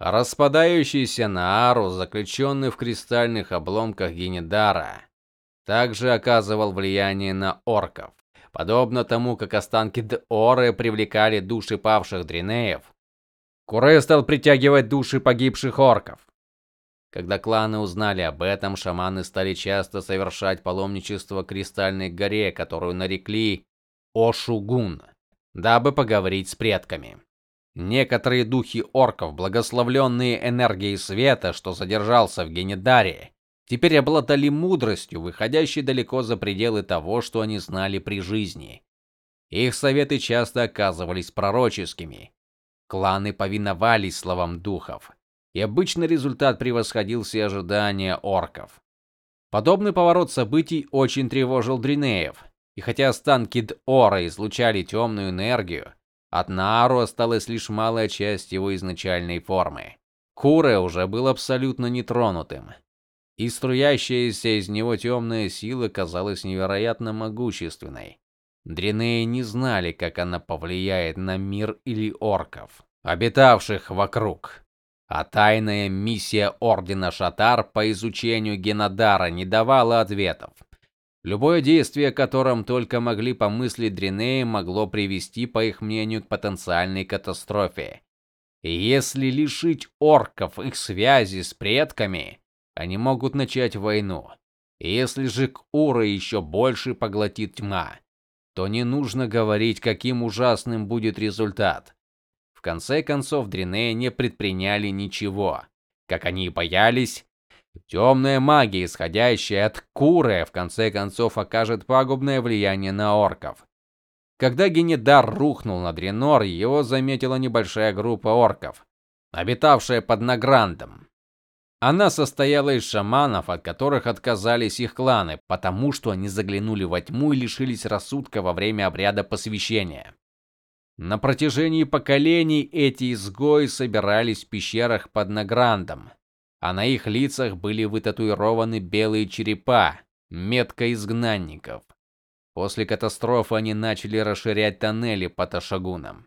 Распадающийся Наару, заключенный в кристальных обломках Генедара, также оказывал влияние на орков. Подобно тому, как останки Доры привлекали души павших дренеев, Куре стал притягивать души погибших орков. Когда кланы узнали об этом, шаманы стали часто совершать паломничество к Кристальной горе, которую нарекли Ошугун, дабы поговорить с предками. Некоторые духи орков, благословленные энергией света, что задержался в Генедаре, теперь обладали мудростью, выходящей далеко за пределы того, что они знали при жизни. Их советы часто оказывались пророческими. Кланы повиновались словам духов и обычно результат превосходил все ожидания орков. Подобный поворот событий очень тревожил Дринеев, и хотя останки Дора излучали темную энергию, от Наару осталась лишь малая часть его изначальной формы. Куре уже был абсолютно нетронутым, и струящаяся из него темная сила казалась невероятно могущественной. Дринеи не знали, как она повлияет на мир или орков, обитавших вокруг. А тайная миссия ордена Шатар по изучению Генадара не давала ответов. Любое действие, которым только могли помыслить Дринеи, могло привести, по их мнению, к потенциальной катастрофе. Если лишить орков их связи с предками, они могут начать войну. Если же Кура еще больше поглотит тьма, то не нужно говорить, каким ужасным будет результат. В конце концов, Дринеи не предприняли ничего. Как они и боялись, темная магия, исходящая от Куры, в конце концов окажет пагубное влияние на орков. Когда Генедар рухнул на Дренор, его заметила небольшая группа орков, обитавшая под Награндом. Она состояла из шаманов, от которых отказались их кланы, потому что они заглянули во тьму и лишились рассудка во время обряда посвящения. На протяжении поколений эти изгои собирались в пещерах под Награндом, а на их лицах были вытатуированы белые черепа, метка изгнанников. После катастрофы они начали расширять тоннели по Ташагунам,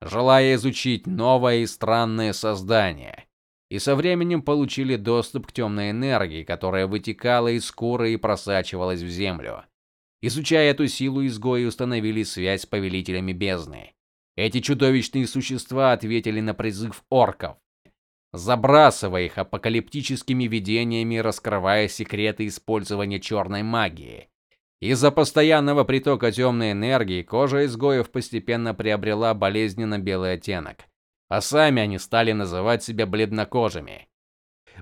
желая изучить новое и странное создание. И со временем получили доступ к темной энергии, которая вытекала из куры и просачивалась в землю. Изучая эту силу, изгои установили связь с повелителями бездны. Эти чудовищные существа ответили на призыв орков, забрасывая их апокалиптическими видениями, раскрывая секреты использования черной магии. Из-за постоянного притока темной энергии кожа изгоев постепенно приобрела болезненно белый оттенок. А сами они стали называть себя бледнокожими.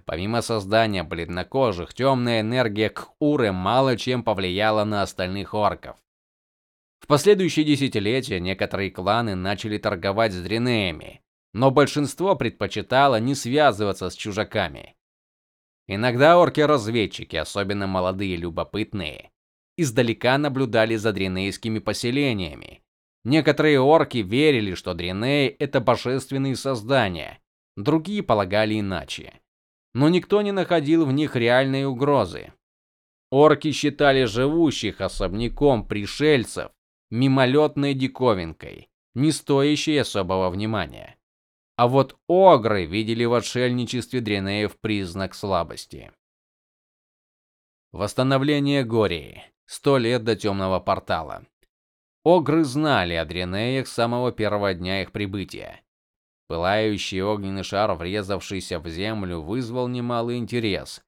Помимо создания бледнокожих, темная энергия Куры мало чем повлияла на остальных орков. В последующие десятилетия некоторые кланы начали торговать с дренеями, но большинство предпочитало не связываться с чужаками. Иногда орки-разведчики, особенно молодые и любопытные, издалека наблюдали за дренейскими поселениями. Некоторые орки верили, что дренеи это божественные создания, другие полагали иначе. Но никто не находил в них реальной угрозы. Орки считали живущих особняком пришельцев мимолетной диковинкой, не стоящей особого внимания. А вот огры видели в отшельничестве дренеев признак слабости. Восстановление Гории. Сто лет до темного портала. Огры знали о дренеях с самого первого дня их прибытия. Пылающий огненный шар, врезавшийся в землю, вызвал немалый интерес.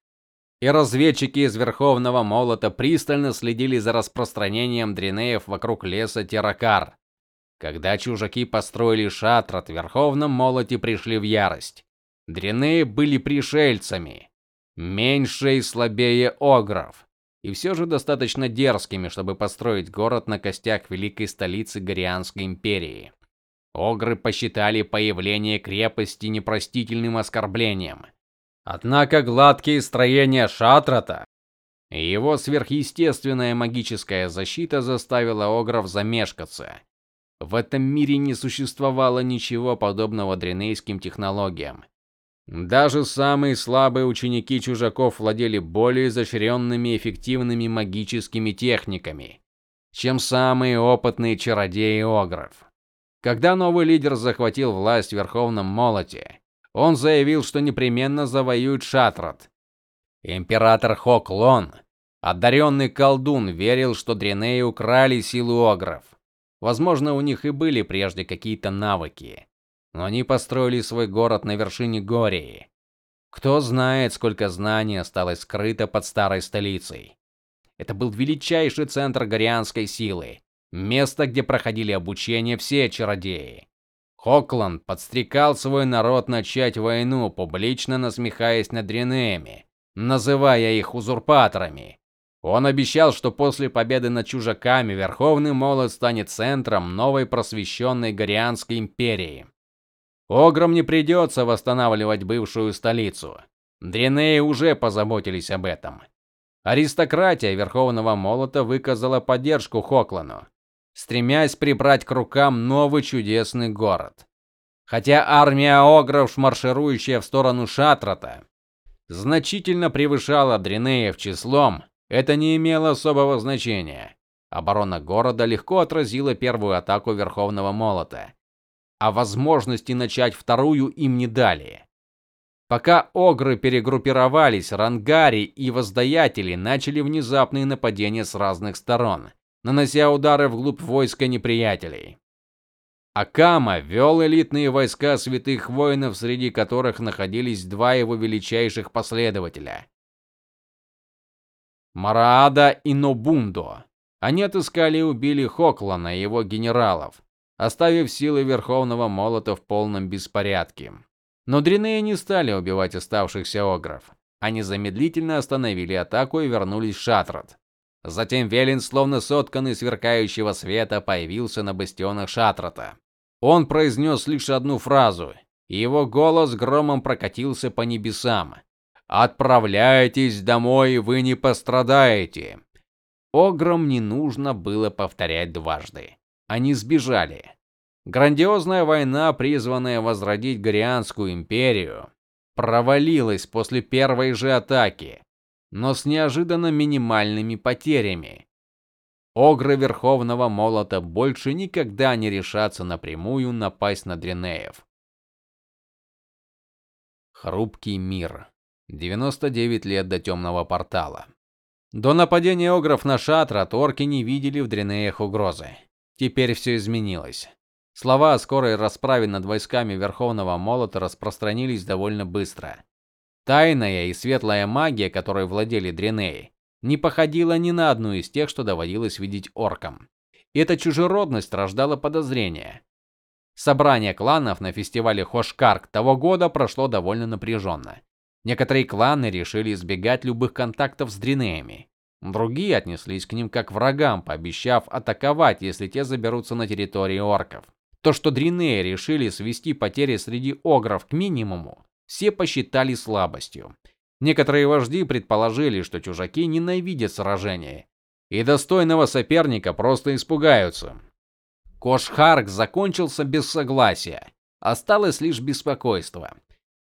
И разведчики из Верховного Молота пристально следили за распространением дренеев вокруг леса Теракар. Когда чужаки построили шатр, от Верховном Молоте пришли в ярость. Дряные были пришельцами, меньше и слабее огров, и все же достаточно дерзкими, чтобы построить город на костях великой столицы Горианской империи. Огры посчитали появление крепости непростительным оскорблением. Однако гладкие строения Шатрата и его сверхъестественная магическая защита заставила огров замешкаться в этом мире не существовало ничего подобного дренейским технологиям. Даже самые слабые ученики чужаков владели более изощренными эффективными магическими техниками, чем самые опытные чародеи огров. Когда новый лидер захватил власть в Верховном Молоте, он заявил, что непременно завоюет Шатрат. Император Хоклон, одаренный колдун, верил, что дренеи украли силу огров. Возможно, у них и были прежде какие-то навыки, но они построили свой город на вершине Гории. Кто знает, сколько знаний осталось скрыто под старой столицей. Это был величайший центр горианской силы, место, где проходили обучение все чародеи. Хокланд подстрекал свой народ начать войну, публично насмехаясь над дренеями, называя их узурпаторами. Он обещал, что после победы над чужаками Верховный Молот станет центром новой просвещенной Горианской империи. Ограм не придется восстанавливать бывшую столицу. Дренеи уже позаботились об этом. Аристократия Верховного Молота выказала поддержку Хоклану, стремясь прибрать к рукам новый чудесный город. Хотя армия огров, марширующая в сторону Шатрата, значительно превышала Дренеев числом, это не имело особого значения. Оборона города легко отразила первую атаку Верховного Молота, а возможности начать вторую им не дали. Пока огры перегруппировались, рангари и воздаятели начали внезапные нападения с разных сторон, нанося удары вглубь войска неприятелей. Акама вел элитные войска святых воинов, среди которых находились два его величайших последователя Мараада и Нобундо. Они отыскали и убили Хоклана и его генералов, оставив силы Верховного Молота в полном беспорядке. Но дренеи не стали убивать оставшихся огров. Они замедлительно остановили атаку и вернулись в Шатрат. Затем Велин, словно сотканный сверкающего света, появился на бастионах Шатрата. Он произнес лишь одну фразу, и его голос громом прокатился по небесам. Отправляйтесь домой, вы не пострадаете. Огром не нужно было повторять дважды. Они сбежали. Грандиозная война, призванная возродить Горианскую империю, провалилась после первой же атаки, но с неожиданно минимальными потерями. Огры Верховного Молота больше никогда не решатся напрямую напасть на Дренеев. Хрупкий мир. 99 лет до темного портала. До нападения огров на Шатра орки не видели в Дренеях угрозы. Теперь все изменилось. Слова о скорой расправе над войсками Верховного Молота распространились довольно быстро. Тайная и светлая магия, которой владели Дренеи, не походила ни на одну из тех, что доводилось видеть оркам. Эта чужеродность рождала подозрения. Собрание кланов на фестивале Хошкарк того года прошло довольно напряженно. Некоторые кланы решили избегать любых контактов с дринеями. Другие отнеслись к ним как врагам, пообещав атаковать, если те заберутся на территории орков. То, что дринеи решили свести потери среди огров к минимуму, все посчитали слабостью. Некоторые вожди предположили, что чужаки ненавидят сражения и достойного соперника просто испугаются. Кошхарк закончился без согласия, осталось лишь беспокойство.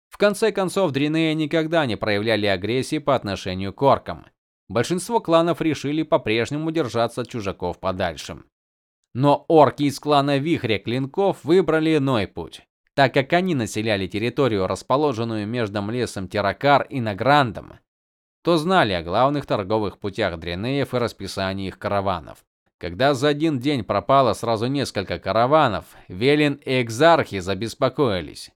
В конце концов, дринеи никогда не проявляли агрессии по отношению к оркам. Большинство кланов решили по-прежнему держаться от чужаков подальше. Но орки из клана Вихря Клинков выбрали иной путь. Так как они населяли территорию, расположенную между лесом Теракар и Награндом, то знали о главных торговых путях дренеев и расписании их караванов. Когда за один день пропало сразу несколько караванов, Велин и Экзархи забеспокоились.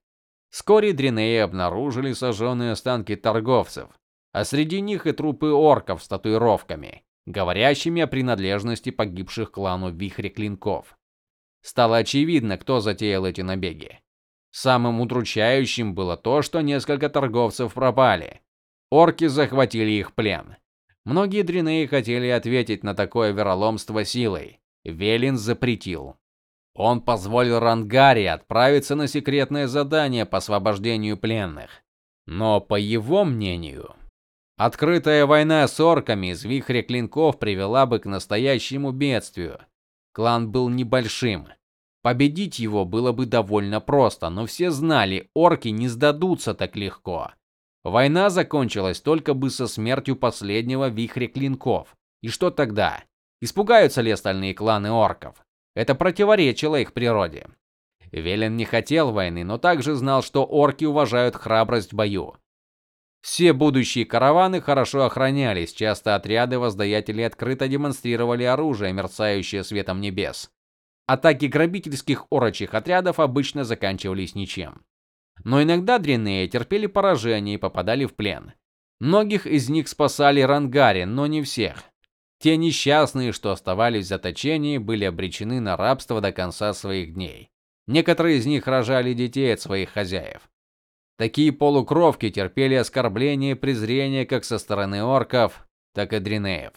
Вскоре дренеи обнаружили сожженные останки торговцев, а среди них и трупы орков с татуировками, говорящими о принадлежности погибших клану Вихря Клинков. Стало очевидно, кто затеял эти набеги. Самым удручающим было то, что несколько торговцев пропали. Орки захватили их плен. Многие дренеи хотели ответить на такое вероломство силой. Велин запретил. Он позволил Рангари отправиться на секретное задание по освобождению пленных. Но по его мнению, открытая война с орками из вихря клинков привела бы к настоящему бедствию. Клан был небольшим. Победить его было бы довольно просто, но все знали, орки не сдадутся так легко. Война закончилась только бы со смертью последнего вихря клинков. И что тогда? Испугаются ли остальные кланы орков? Это противоречило их природе. Велен не хотел войны, но также знал, что орки уважают храбрость в бою. Все будущие караваны хорошо охранялись, часто отряды воздаятелей открыто демонстрировали оружие, мерцающее светом небес. Атаки грабительских орочих отрядов обычно заканчивались ничем. Но иногда дренеи терпели поражение и попадали в плен. Многих из них спасали рангари, но не всех. Те несчастные, что оставались в заточении, были обречены на рабство до конца своих дней. Некоторые из них рожали детей от своих хозяев. Такие полукровки терпели оскорбления и презрение как со стороны орков, так и дренеев.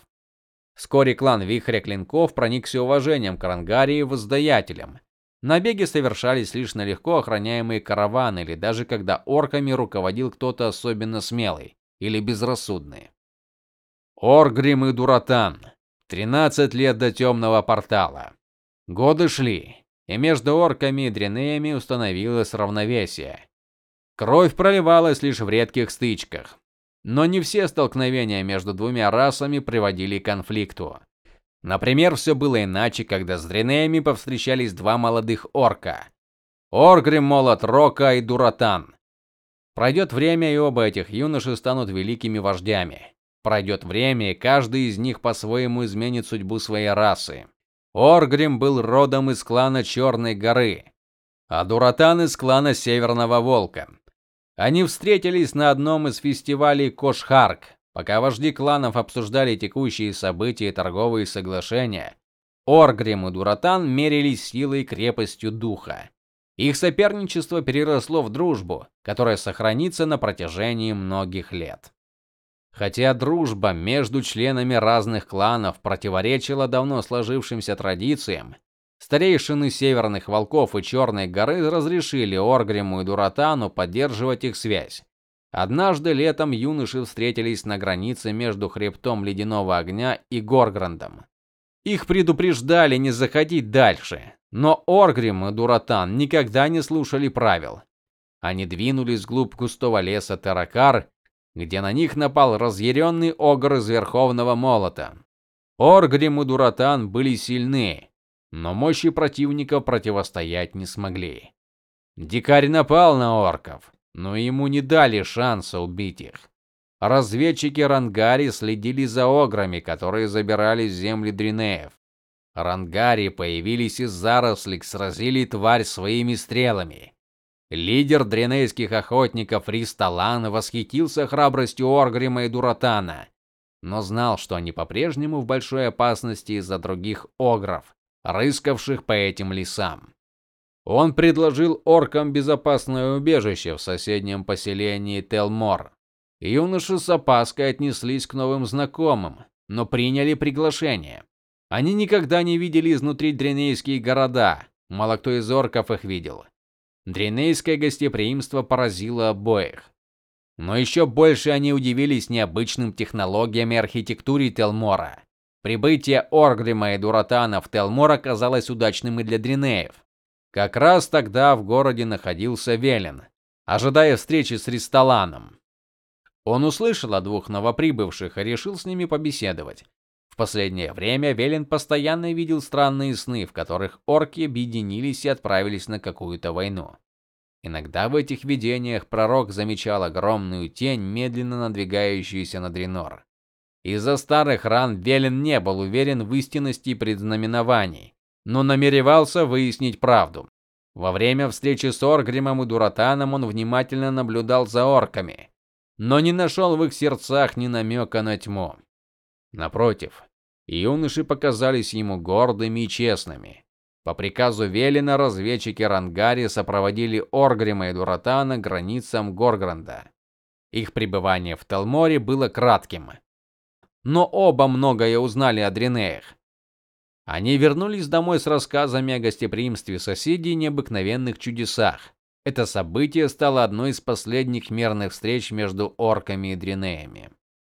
Вскоре клан Вихря Клинков проникся уважением к Рангарии и воздаятелям. Набеги совершались лишь на легко охраняемые караваны или даже когда орками руководил кто-то особенно смелый или безрассудный. Оргрим и Дуратан. 13 лет до темного портала. Годы шли, и между орками и дренеями установилось равновесие. Кровь проливалась лишь в редких стычках, но не все столкновения между двумя расами приводили к конфликту. Например, все было иначе, когда с дренеями повстречались два молодых орка. Оргрим Молот Рока и Дуратан. Пройдет время, и оба этих юноши станут великими вождями. Пройдет время, и каждый из них по-своему изменит судьбу своей расы. Оргрим был родом из клана Черной горы, а Дуратан из клана Северного волка. Они встретились на одном из фестивалей Кошхарк, Пока вожди кланов обсуждали текущие события и торговые соглашения, Оргрим и Дуратан мерились силой и крепостью духа. Их соперничество переросло в дружбу, которая сохранится на протяжении многих лет. Хотя дружба между членами разных кланов противоречила давно сложившимся традициям, старейшины Северных Волков и Черной горы разрешили Оргриму и Дуратану поддерживать их связь. Однажды летом юноши встретились на границе между хребтом Ледяного огня и Горграндом. Их предупреждали не заходить дальше, но Оргрим и Дуратан никогда не слушали правил. Они двинулись вглубь густого леса Таракар, где на них напал разъяренный огр из Верховного Молота. Оргрим и Дуратан были сильны, но мощи противников противостоять не смогли. Дикарь напал на орков, но ему не дали шанса убить их. Разведчики Рангари следили за ограми, которые забирались в земли дринеев. Рангари появились из зарослей, сразили тварь своими стрелами. Лидер дренейских охотников Ристалан восхитился храбростью Оргрима и Дуратана, но знал, что они по-прежнему в большой опасности из-за других огров, рыскавших по этим лесам. Он предложил оркам безопасное убежище в соседнем поселении Телмор. Юноши с опаской отнеслись к новым знакомым, но приняли приглашение. Они никогда не видели изнутри дренейские города, мало кто из орков их видел. Дренейское гостеприимство поразило обоих. Но еще больше они удивились необычным технологиям и архитектуре Телмора. Прибытие Оргрима и Дуратана в Телмор оказалось удачным и для дренеев. Как раз тогда в городе находился Велен, ожидая встречи с Ристаланом. Он услышал о двух новоприбывших и решил с ними побеседовать. В последнее время Велен постоянно видел странные сны, в которых орки объединились и отправились на какую-то войну. Иногда в этих видениях пророк замечал огромную тень, медленно надвигающуюся на Дренор. Из-за старых ран Велен не был уверен в истинности предзнаменований, но намеревался выяснить правду. Во время встречи с Оргримом и Дуратаном он внимательно наблюдал за орками, но не нашел в их сердцах ни намека на тьму. Напротив, юноши показались ему гордыми и честными. По приказу Велина разведчики Рангари сопроводили Оргрима и Дуратана к границам Горгранда. Их пребывание в Талморе было кратким, но оба многое узнали о Дренеях. Они вернулись домой с рассказами о гостеприимстве соседей и необыкновенных чудесах. Это событие стало одной из последних мирных встреч между орками и дренеями.